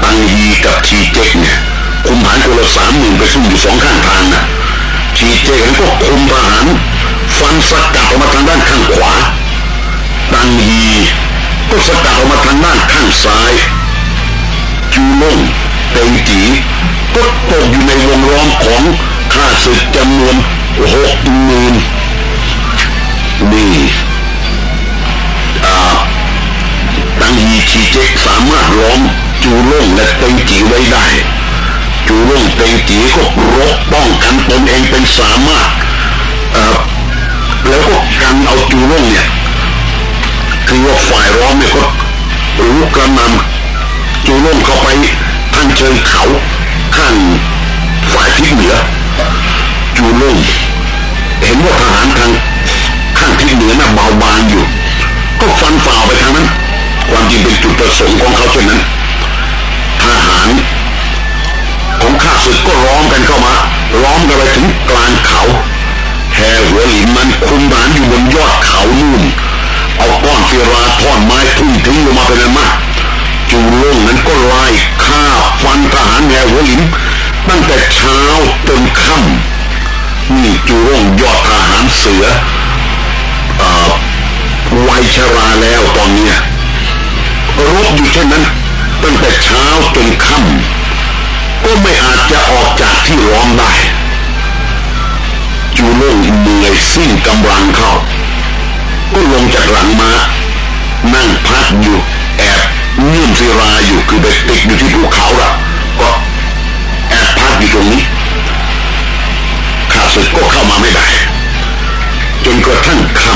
ตังยีกับชีเจ็กเนี่ยคุมทหารคนละสามหมื่นไปซุ่มอยู่สองข้างทางนะชีเจ็กนั้นก็คุมทหารฟันสกัดออกมาทางด้านข้างขวาตังยีก็สกัดออกมาทางด้านข้างซ้ายจูล่งเตงจีก็ตกอยู่ในวงล้อมของข้าศึกจำนวนหกหมื่นนี่ ตังฮีชีเจกสามารถล้อมจูล่งและเต็งจีไว้ได้ จูล่งเต็งจีก็รบป้องกันตนเองเป็นสามารถแล้วก็กันเอาจูล่งเนี่ยคือว่าฝ่ายร้อมเนี่ยก็รู้กระนำจูล่งเข้าไปทางเชิงเขาข้างฝ่ายทิศเหนือ จูล่งเห็นว่าทหารทางข้างทิศเหนือน่ะเบาบางอยู่ ก็ฟันฝ่าไปทางนั้น ความจริงเป็นจุดประสงค์ของเขาเช่นนั้นทหารของข้าศึกก็ล้อมกันเข้ามาล้อมกันไปถึงกลางเขาแห่หัวหลินมันคุมฐานอยู่บนยอดเขานู่นเอาก้อนศิราท่อนไม้ทุ่มทิ้งลงมาเป็นอันมากจูโล่งนั้นก็ไล่ฆ่าฟันทหารแห่หัวหลินตั้งแต่เช้าจนค่ำนี่จูโล่งยอดทหารเสือวัยชราแล้วตอนนี้ รบอยู่เช่นนั้นตั้งแต่เช้าจนค่ำก็ไม่อาจจะออกจากที่ร้องได้จูโล่งเหนื่อยสิ้นกำลังเข้า ก็ลงจากหลังมานั่งพักอยู่แอบเงื่อมศิราอยู่คือไปติดอยู่ที่ภูเขาละก็แอบพักอยู่ตรงนี้ข้าศึกก็เข้ามาไม่ได้ จนกระทั่งค่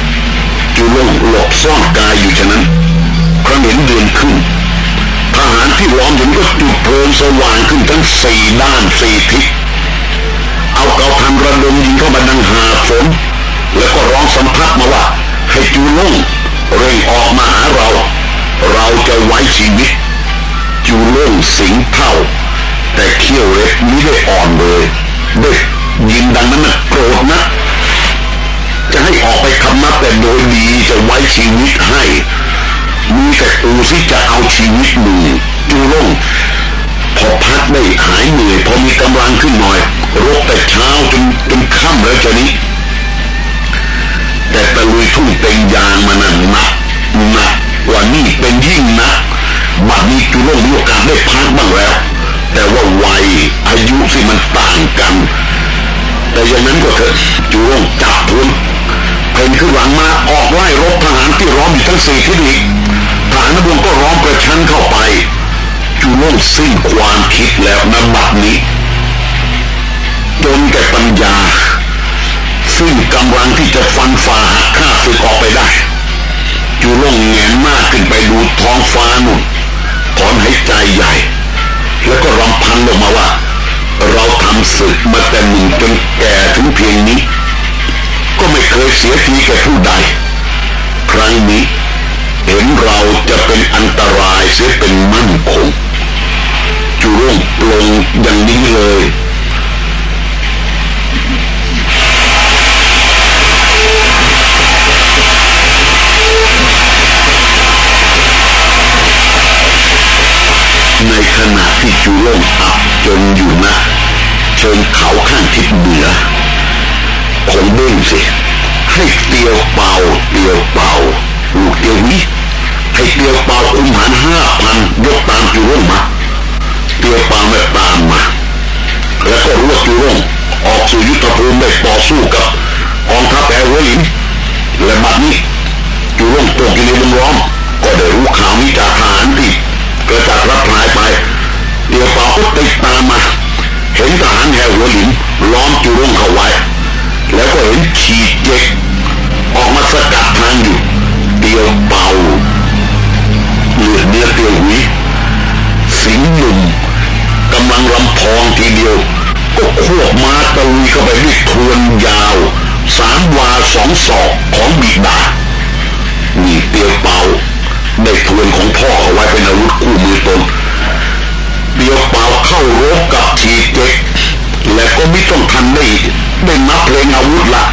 ำจุลงหลบซ่อนกายอยู่ฉะนั้น ครั้งเห็นเดือนขึ้นทหารที่ล้อมถึงก็จุดเพลิงสว่างขึ้นทั้งสี่ด้านสี่ทิศเอาเกาทันระดมยิงเข้ามาดังหาฝนแล้วก็ร้องสัมผัสมาว่าให้จูล่งเร่งออกมาหาเรา เราจะไว้ชีวิต จูล่งสิงเท่า แต่เขี้ยวเล็บนี้ได้อ่อนเลยเด็กยินดังนั้นนะโกรธนะจะให้ออกไปคำนับแต่โดยดีจะไว้ชีวิตให้ มีแต่ตูที่จะเอาชีวิตมึงจูล่งพอพักได้หายเหนื่อยพอมีกำลังขึ้นหน่อยรบแต่เช้าจนจนค่ำแล้วเจนี้ แต่ตะลุยทุ่งเต็งยางมานั่นหนักหนักกว่านี่เป็นยิ่งนะบัดนี้จุลงมีโอกาสได้พักบ้างแล้ว แต่ว่าวัยอายุสิมันต่างกัน แต่อย่างนั้นก็เถอะจุลงจับทุนเพ่นขึ้นหลังมาออกไล่รบทหารที่ร้อมอยู่ทั้งสี่ทิศอีก ทหานบวงก็ร้อมกระชั้นเข้าไปจุลงสิ้นความคิดแล้วนบัดนี้จนแก่ปัญญา ซึ่งกำลังที่จะฟันฝ่าหักข้าศึกออกไปได้ จูล่งแงนมากขึ้นไปดูท้องฟ้านุ่นถอนหายใจใหญ่ แล้วก็รำพันลงมาว่า เราทำศึกมาแต่หนุ่มจนแก่ถึงเพียงนี้ ก็ไม่เคยเสียทีแก่ผู้ใด ครั้งนี้ เห็นเราจะเป็นอันตรายเสียเป็นมั่นคงจูร่งปลงอย่างนี้เลยในขณะที่จูโล่งอับจนอยู่นะเชิงเขาข้างทิศเหนือคงเบ้งสิให้เตียวเป่าเตียวเป่า ลูกเตียวนี้ให้เตียวเป่าอุ้มหันห้าพันยกตามจูโล่งมาเตียวเป่าไม่ตามมา แล้วก็รู้ว่าจูโล่งออกสู่ยุทธภูมิได้ต่อสู้กับกองทัพแอร์วลินและบัดนี้จูโล่งตกอยู่ในวงล้อมก็ได้รู้ข่าวนี้จากทหารที่กระจัดรับหายไปเดี๋ยวเป่าก็ติดตามมาเห็นทหารแห่หัวหลินล้อมจูร่งเข้าไว้ แล้วก็เห็นฉีดเจ็กออกมาสกัดทางอยู่ เดียวเป่าเหลือเนื้อเตียวหุยสิงหนุ่มกำลังรำพองทีเดียว ก็ควบมาตะลุยเข้าไปด้วยทวนยาว สามวาสองศอกของบิดานี่เตียวเป่าได้ทวนของพ่อเอาไว้เป็นอาวุธคู่มือตนเดียวเป่าเข้ารบกับชีเจ็กและก็ไม่ต้องทันได้ได้นับเพลงอาวุธละ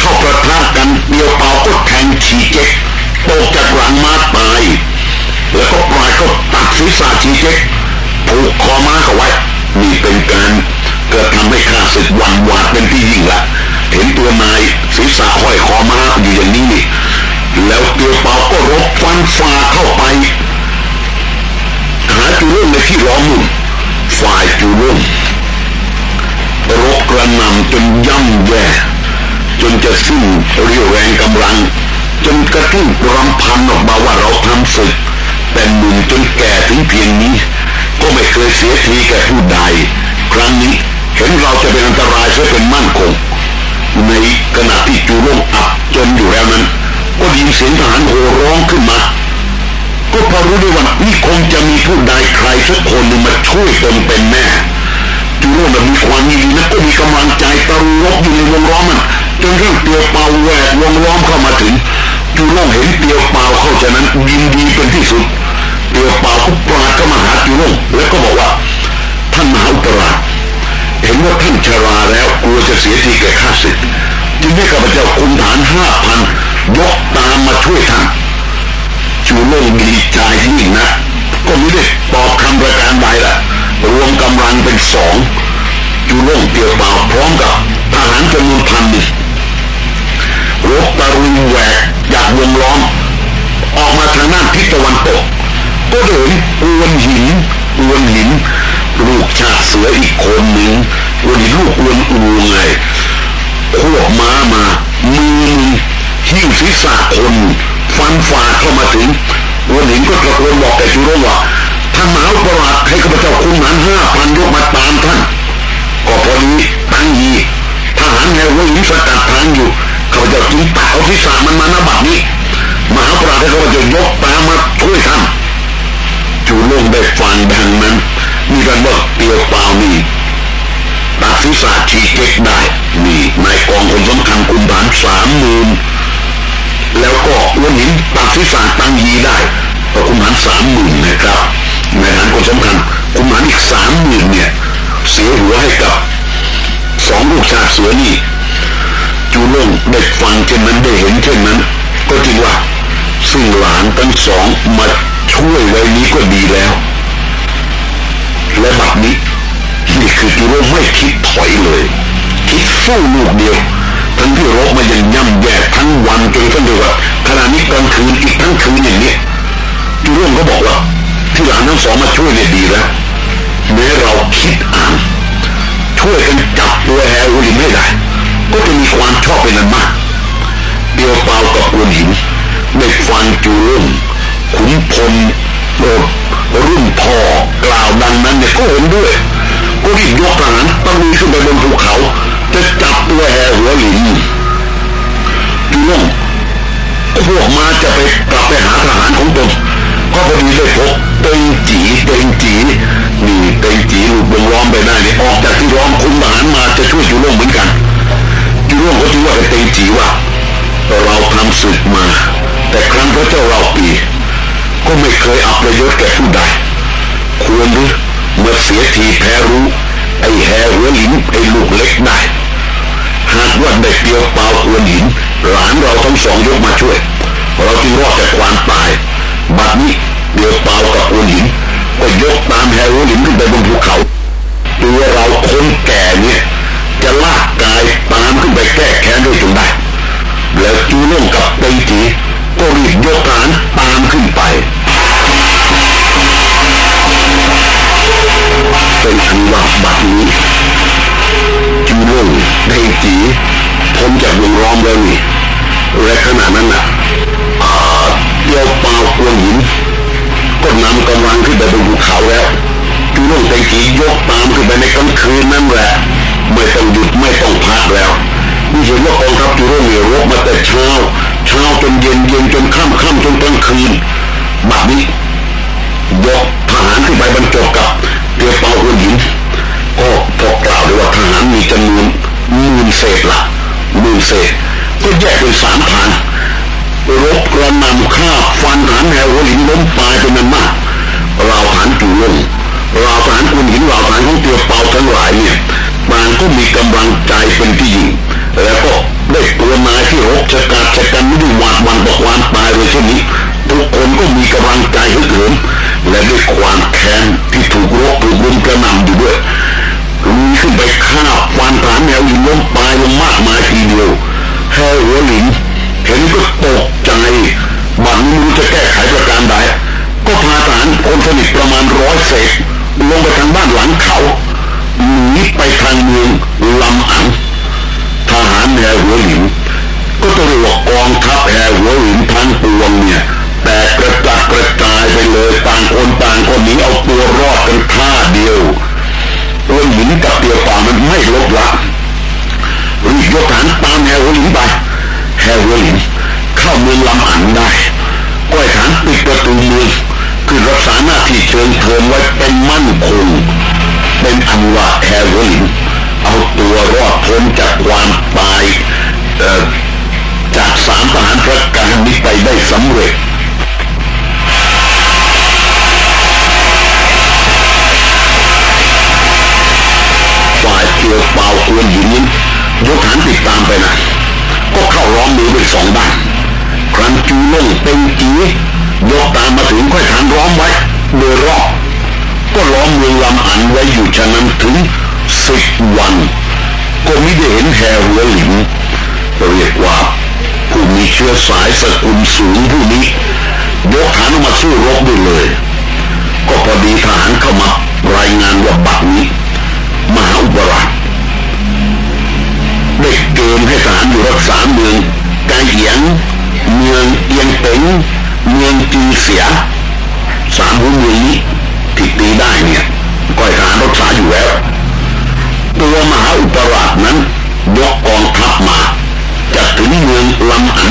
เข้าประทะกันเดียวเป่าก็แทงชีเจ็ก ตกจากหลังม้าตาย แล้วก็ปลายก็ตัดศีรษะชีเจ็กผูกคอม้าเขาไว้นี่เป็นการเกิดทำให้ข้าศึกวันวาดเป็นที่ยิ่งละเห็นตัวนายศีรษะห้อยคอม้าอยู่อย่างนี้นี่แล้วเตียวเปาก็รบฟันฝ่าเข้าไป หาจูรุ่งในที่ล้อมมุ่งฝ่ายจูรุ่งรบกระนำจนย่ำแย่ จนจะสิ้นเรียวแรงกำลัง จนกระตุ้นรำพันออกมาว่าเราทำศึก แต่หนุ่มจนแก่ถึงเพียงนี้ ก็ไม่เคยเสียทีแก่ผู้ใด ครั้งนี้เห็นเราจะเป็นอันตรายเสียเป็นมั่นคง ในขณะที่จูร่งอับจนอยู่แล้วนั้น ก็ยินเสียงทหารโห่ร้องขึ้นมา ก็พอรู้ได้ว่านี่คงจะมีผู้ใดใครสักคนหนึ่งมาช่วยตนเป็นแน่จูโร่แบบมีความยินดีและก็มีกำลังใจตะรบอยู่ในวงล้อมมันจนเรื่องเตียวเปล่าแหวกวงล้อมเข้ามาถึง จูโร่เห็นเตียวเปล่าเข้าฉะนั้นยินดีเป็นที่สุดเตียวเปล่าก็ปราดก็มาหาจูโร่แล้วก็บอกว่า ท่านมหาอุปราชเห็นว่าท่านชราแล้วกลัวจะเสียทีแก่ข้าศึกจึงให้ข้าพเจ้าคุมฐานห้าพันยกตามมาช่วยท่านจูโล่ดีใจยิ่งนะก็ไม่ได้ตอบคำประการใดละรวมกำลังเป็นสองจูโล่เตียวเปล่าพร้อมกับทหารจำนวนพันหนึ่ง บตะรุยแหวกจากวงล้อม ออกมาทางด้านทิศตะวันตก ก็เดินอวนหินอวนหิน ลูกชาเสืออีกคนหนึ่งวันนี้ลูกอวนอูไงควบม้ามามือหิ้วศีรษะคนฟันฝ่าเข้ามาถึงวันหินก็ตะโกนบอกแกจูรงว่าท่านมหาประหลาดให้ข้าพเจ้าคุมหันห้าพันยกมาตามท่านก็พอดีตั้งยีทหารแห่วหินสกัดทางอยู่ ขาพเจ้าจึงตัดเอาทิศมันมาหน้าบัดนี้ มหาปราดให้ข้าจ้ายกตามาช่วยท่านจูรงได้ฟังดังนั้น มีการบอกเตียวเปล่านี่ตัดศีรษะชีเก็กได้นี่นายกองคนสำคัญคุมฐานสามหมื่นแล้วก็วันนี้ตัดศีรษะตังยีได้ก็คุมฐานสามหมื่นนะครับนายทหารคนสำคัญคุมฐานอีกสามหมื่นเนี่ยเสียหัวให้กับสองลูกชาติเสือนี่ จูลงได้ฟังเช่นนั้นได้เห็นเช่นนั้น ก็จริงว่าซึ่งหลานทั้งสองมาช่วยไว้นี้ก็ดีแล้ว และบัดนี้นี่คือจูโร่ไม่คิดถอยเลย คิดสู้ลูกเดียว ทั้งที่รบมายังย่ำแย่ทั้งวันจนกระทั่งเดียวว่าขณะนี้กลางคืนอีกทั้งคืนอย่างนี้จูโร่ก็บอกว่าที่หลานทั้งสองมาช่วยเนี่ยดีแล้วแม้เราคิดอ่านช่วยกันจับตัวแฮร์รินให้ได้ ก็จะมีความชอบเป็นอันมากเดียวเปล่ากับอุนหินได้ฟังจูโร่งขุนพลโรุ่นพ่อกล่าวดังนั้นเนี่ยก็เห็นด้วย ก็รีบยกทหารตะลุยขึ้นไปบนภูเขา จะจับตัวแห่หัวหลินจูน่งพวกมาจะไปกลับไปหาทหารของตนก็พอดีได้พบเต็งจีเต็งจีนี่เต็งจีหลุดวงล้อมไปได้เนี่ยออกจากที่ล้อมคุมทหารมาจะช่วยจูน่งเหมือนกัน จูน่งก็ถือว่าเต็งจีว่าเราทำศึกมา แต่ครั้งพระเจ้าเราปี ก็ไม่เคยอับประโยชน์แก่ผู้ใดควรหรือเมื่อเสียทีแพ้รู้ ไอ้แฮหัวหินไอ้ลูกเล็กได้ หากว่าได้เปียวเปล่าหัวหิน หลานเราทั้งสองยกมาช่วย เราจึงรอดจากความตาย บัดนี้เปียวเปล่ากับหัวหิน ก็ยกตามแฮหัวหินขึ้นไปบนภูเขา ตัวเราคนแก่เนี่ย จะลากกายตามขึ้นไปแก้แค้นด้วยจงได้แล้วจูน่งกับเตจีก็รีบยกฐานตามขึ้นไป เป็นอันว่าบัดนี้จูโล่งได้จีพ้นจากวงล้อมแล้วนี่และขณะนั้นน่ะเดียวเปล่าควนหินก็นำกำลังขึ้นไปบนภูเขาแล้วจูโล่งได้จียกตามขึ้นไปในกลางคืนนั่นแหละ ไม่ต้องหยุดไม่ต้องพักแล้วนี่เห็นว่ากองทัพจูโล่งเนี่ยรบมาแต่เช้าเช้าจนเย็นเย็นจนค่ำค่ำจนกลางคืนบัดนี้ยกทหารขึ้นไปบรรจบกับเรือเปาหัวหินก็พอกล่าวได้ว่าทหารมีจำนวนหมื่นเศษละหมื่นเศษ ก็แยกเป็นสามทางรบกระนำฆ่าฟันหันแนวหัวหินล้มตายเป็นนันมากเราฐานจู่ลงเราฐานหัวหินเราฐานของเตียวเป่าทั้งหลายเนี่ย ต่างก็มีกำลังใจเป็นที่ยิ่งแล้วก็ได้ตัวนายที่รบชะกาดชะกันไม่ได้หวาดวันต่อความตายเลยเช่นนี้ทุกคนก็มีกำลังใจฮึกเหิมและด้วยความแค้นที่ถูกรบถูกรุมกระหน่ำอยู่ด้วยลุยขึ้นไปฆ่าฟันฐานแนวยิงล้มตายลงมากมายทีเดียวแค่หัวหลินเห็นก็ตกใจบัดนี้ไม่รู้จะแก้ไขประการใดก็พาฐานคนสนิทประมาณร้อยเศษลงไปทางบ้านหลังเขา หนีไปทางเมืองลำอังทหารแนวหัวหินก็ต้องเรียกว่ากองทัพแห่หัวหินทั้งปวงเนี่ยแตกกระจัดกระจายไปเลยต่างคนต่างคนนี้เอาตัวรอดกันท่าเดียวตัวหินกับเตียวป่ามันไม่ลดละรีบยกฐานตามแฮวลินไปแฮวลินเข้าเมืองลำอันได้ก้อยฐานปิดประตูเมืองคือรักษาหน้าที่เชิญเทินไว้เป็นมั่นคง เป็นอันว่าแฮวลินเอาตัวรอดพ้นจากความตายจากสามทหารพระการนี้ไปได้สำเร็จฝ่ายเกียวเปล่าควรหญิงยกฐานติดตามไปนะก็เข้าล้อมมือไปสองด้านครั้นจูล่งเป็นจียกตามมาถึงค่อยฐานล้อมไว้โดยรอบ ก็ล้อมเมืองลำหันไว้อยู่ฉะนั้นถึงสิบวัน ก็ไม่ได้เห็นแหรหัวหลินเรียกว่าผู้มีเชื้อสายสกุลสูงผู้นี้ยกฐานมาสู้รบด้วยเลย ก็พอดีทหารเข้ามารายงานว่าบัตนี้ มหาอุปราชได้เกณฑ์ให้ทหารอยู่รักษาเมืองกาเหียง เมืองเอียงเต็งเมืองจีเสียสามหัวเมืองนี้ ผิดตีได้เนี่ยก้อยการรักษาอยู่แล้ว ตัวมหาอุปราชนั้นยกกองทัพมาจากถึงเมืองลำอั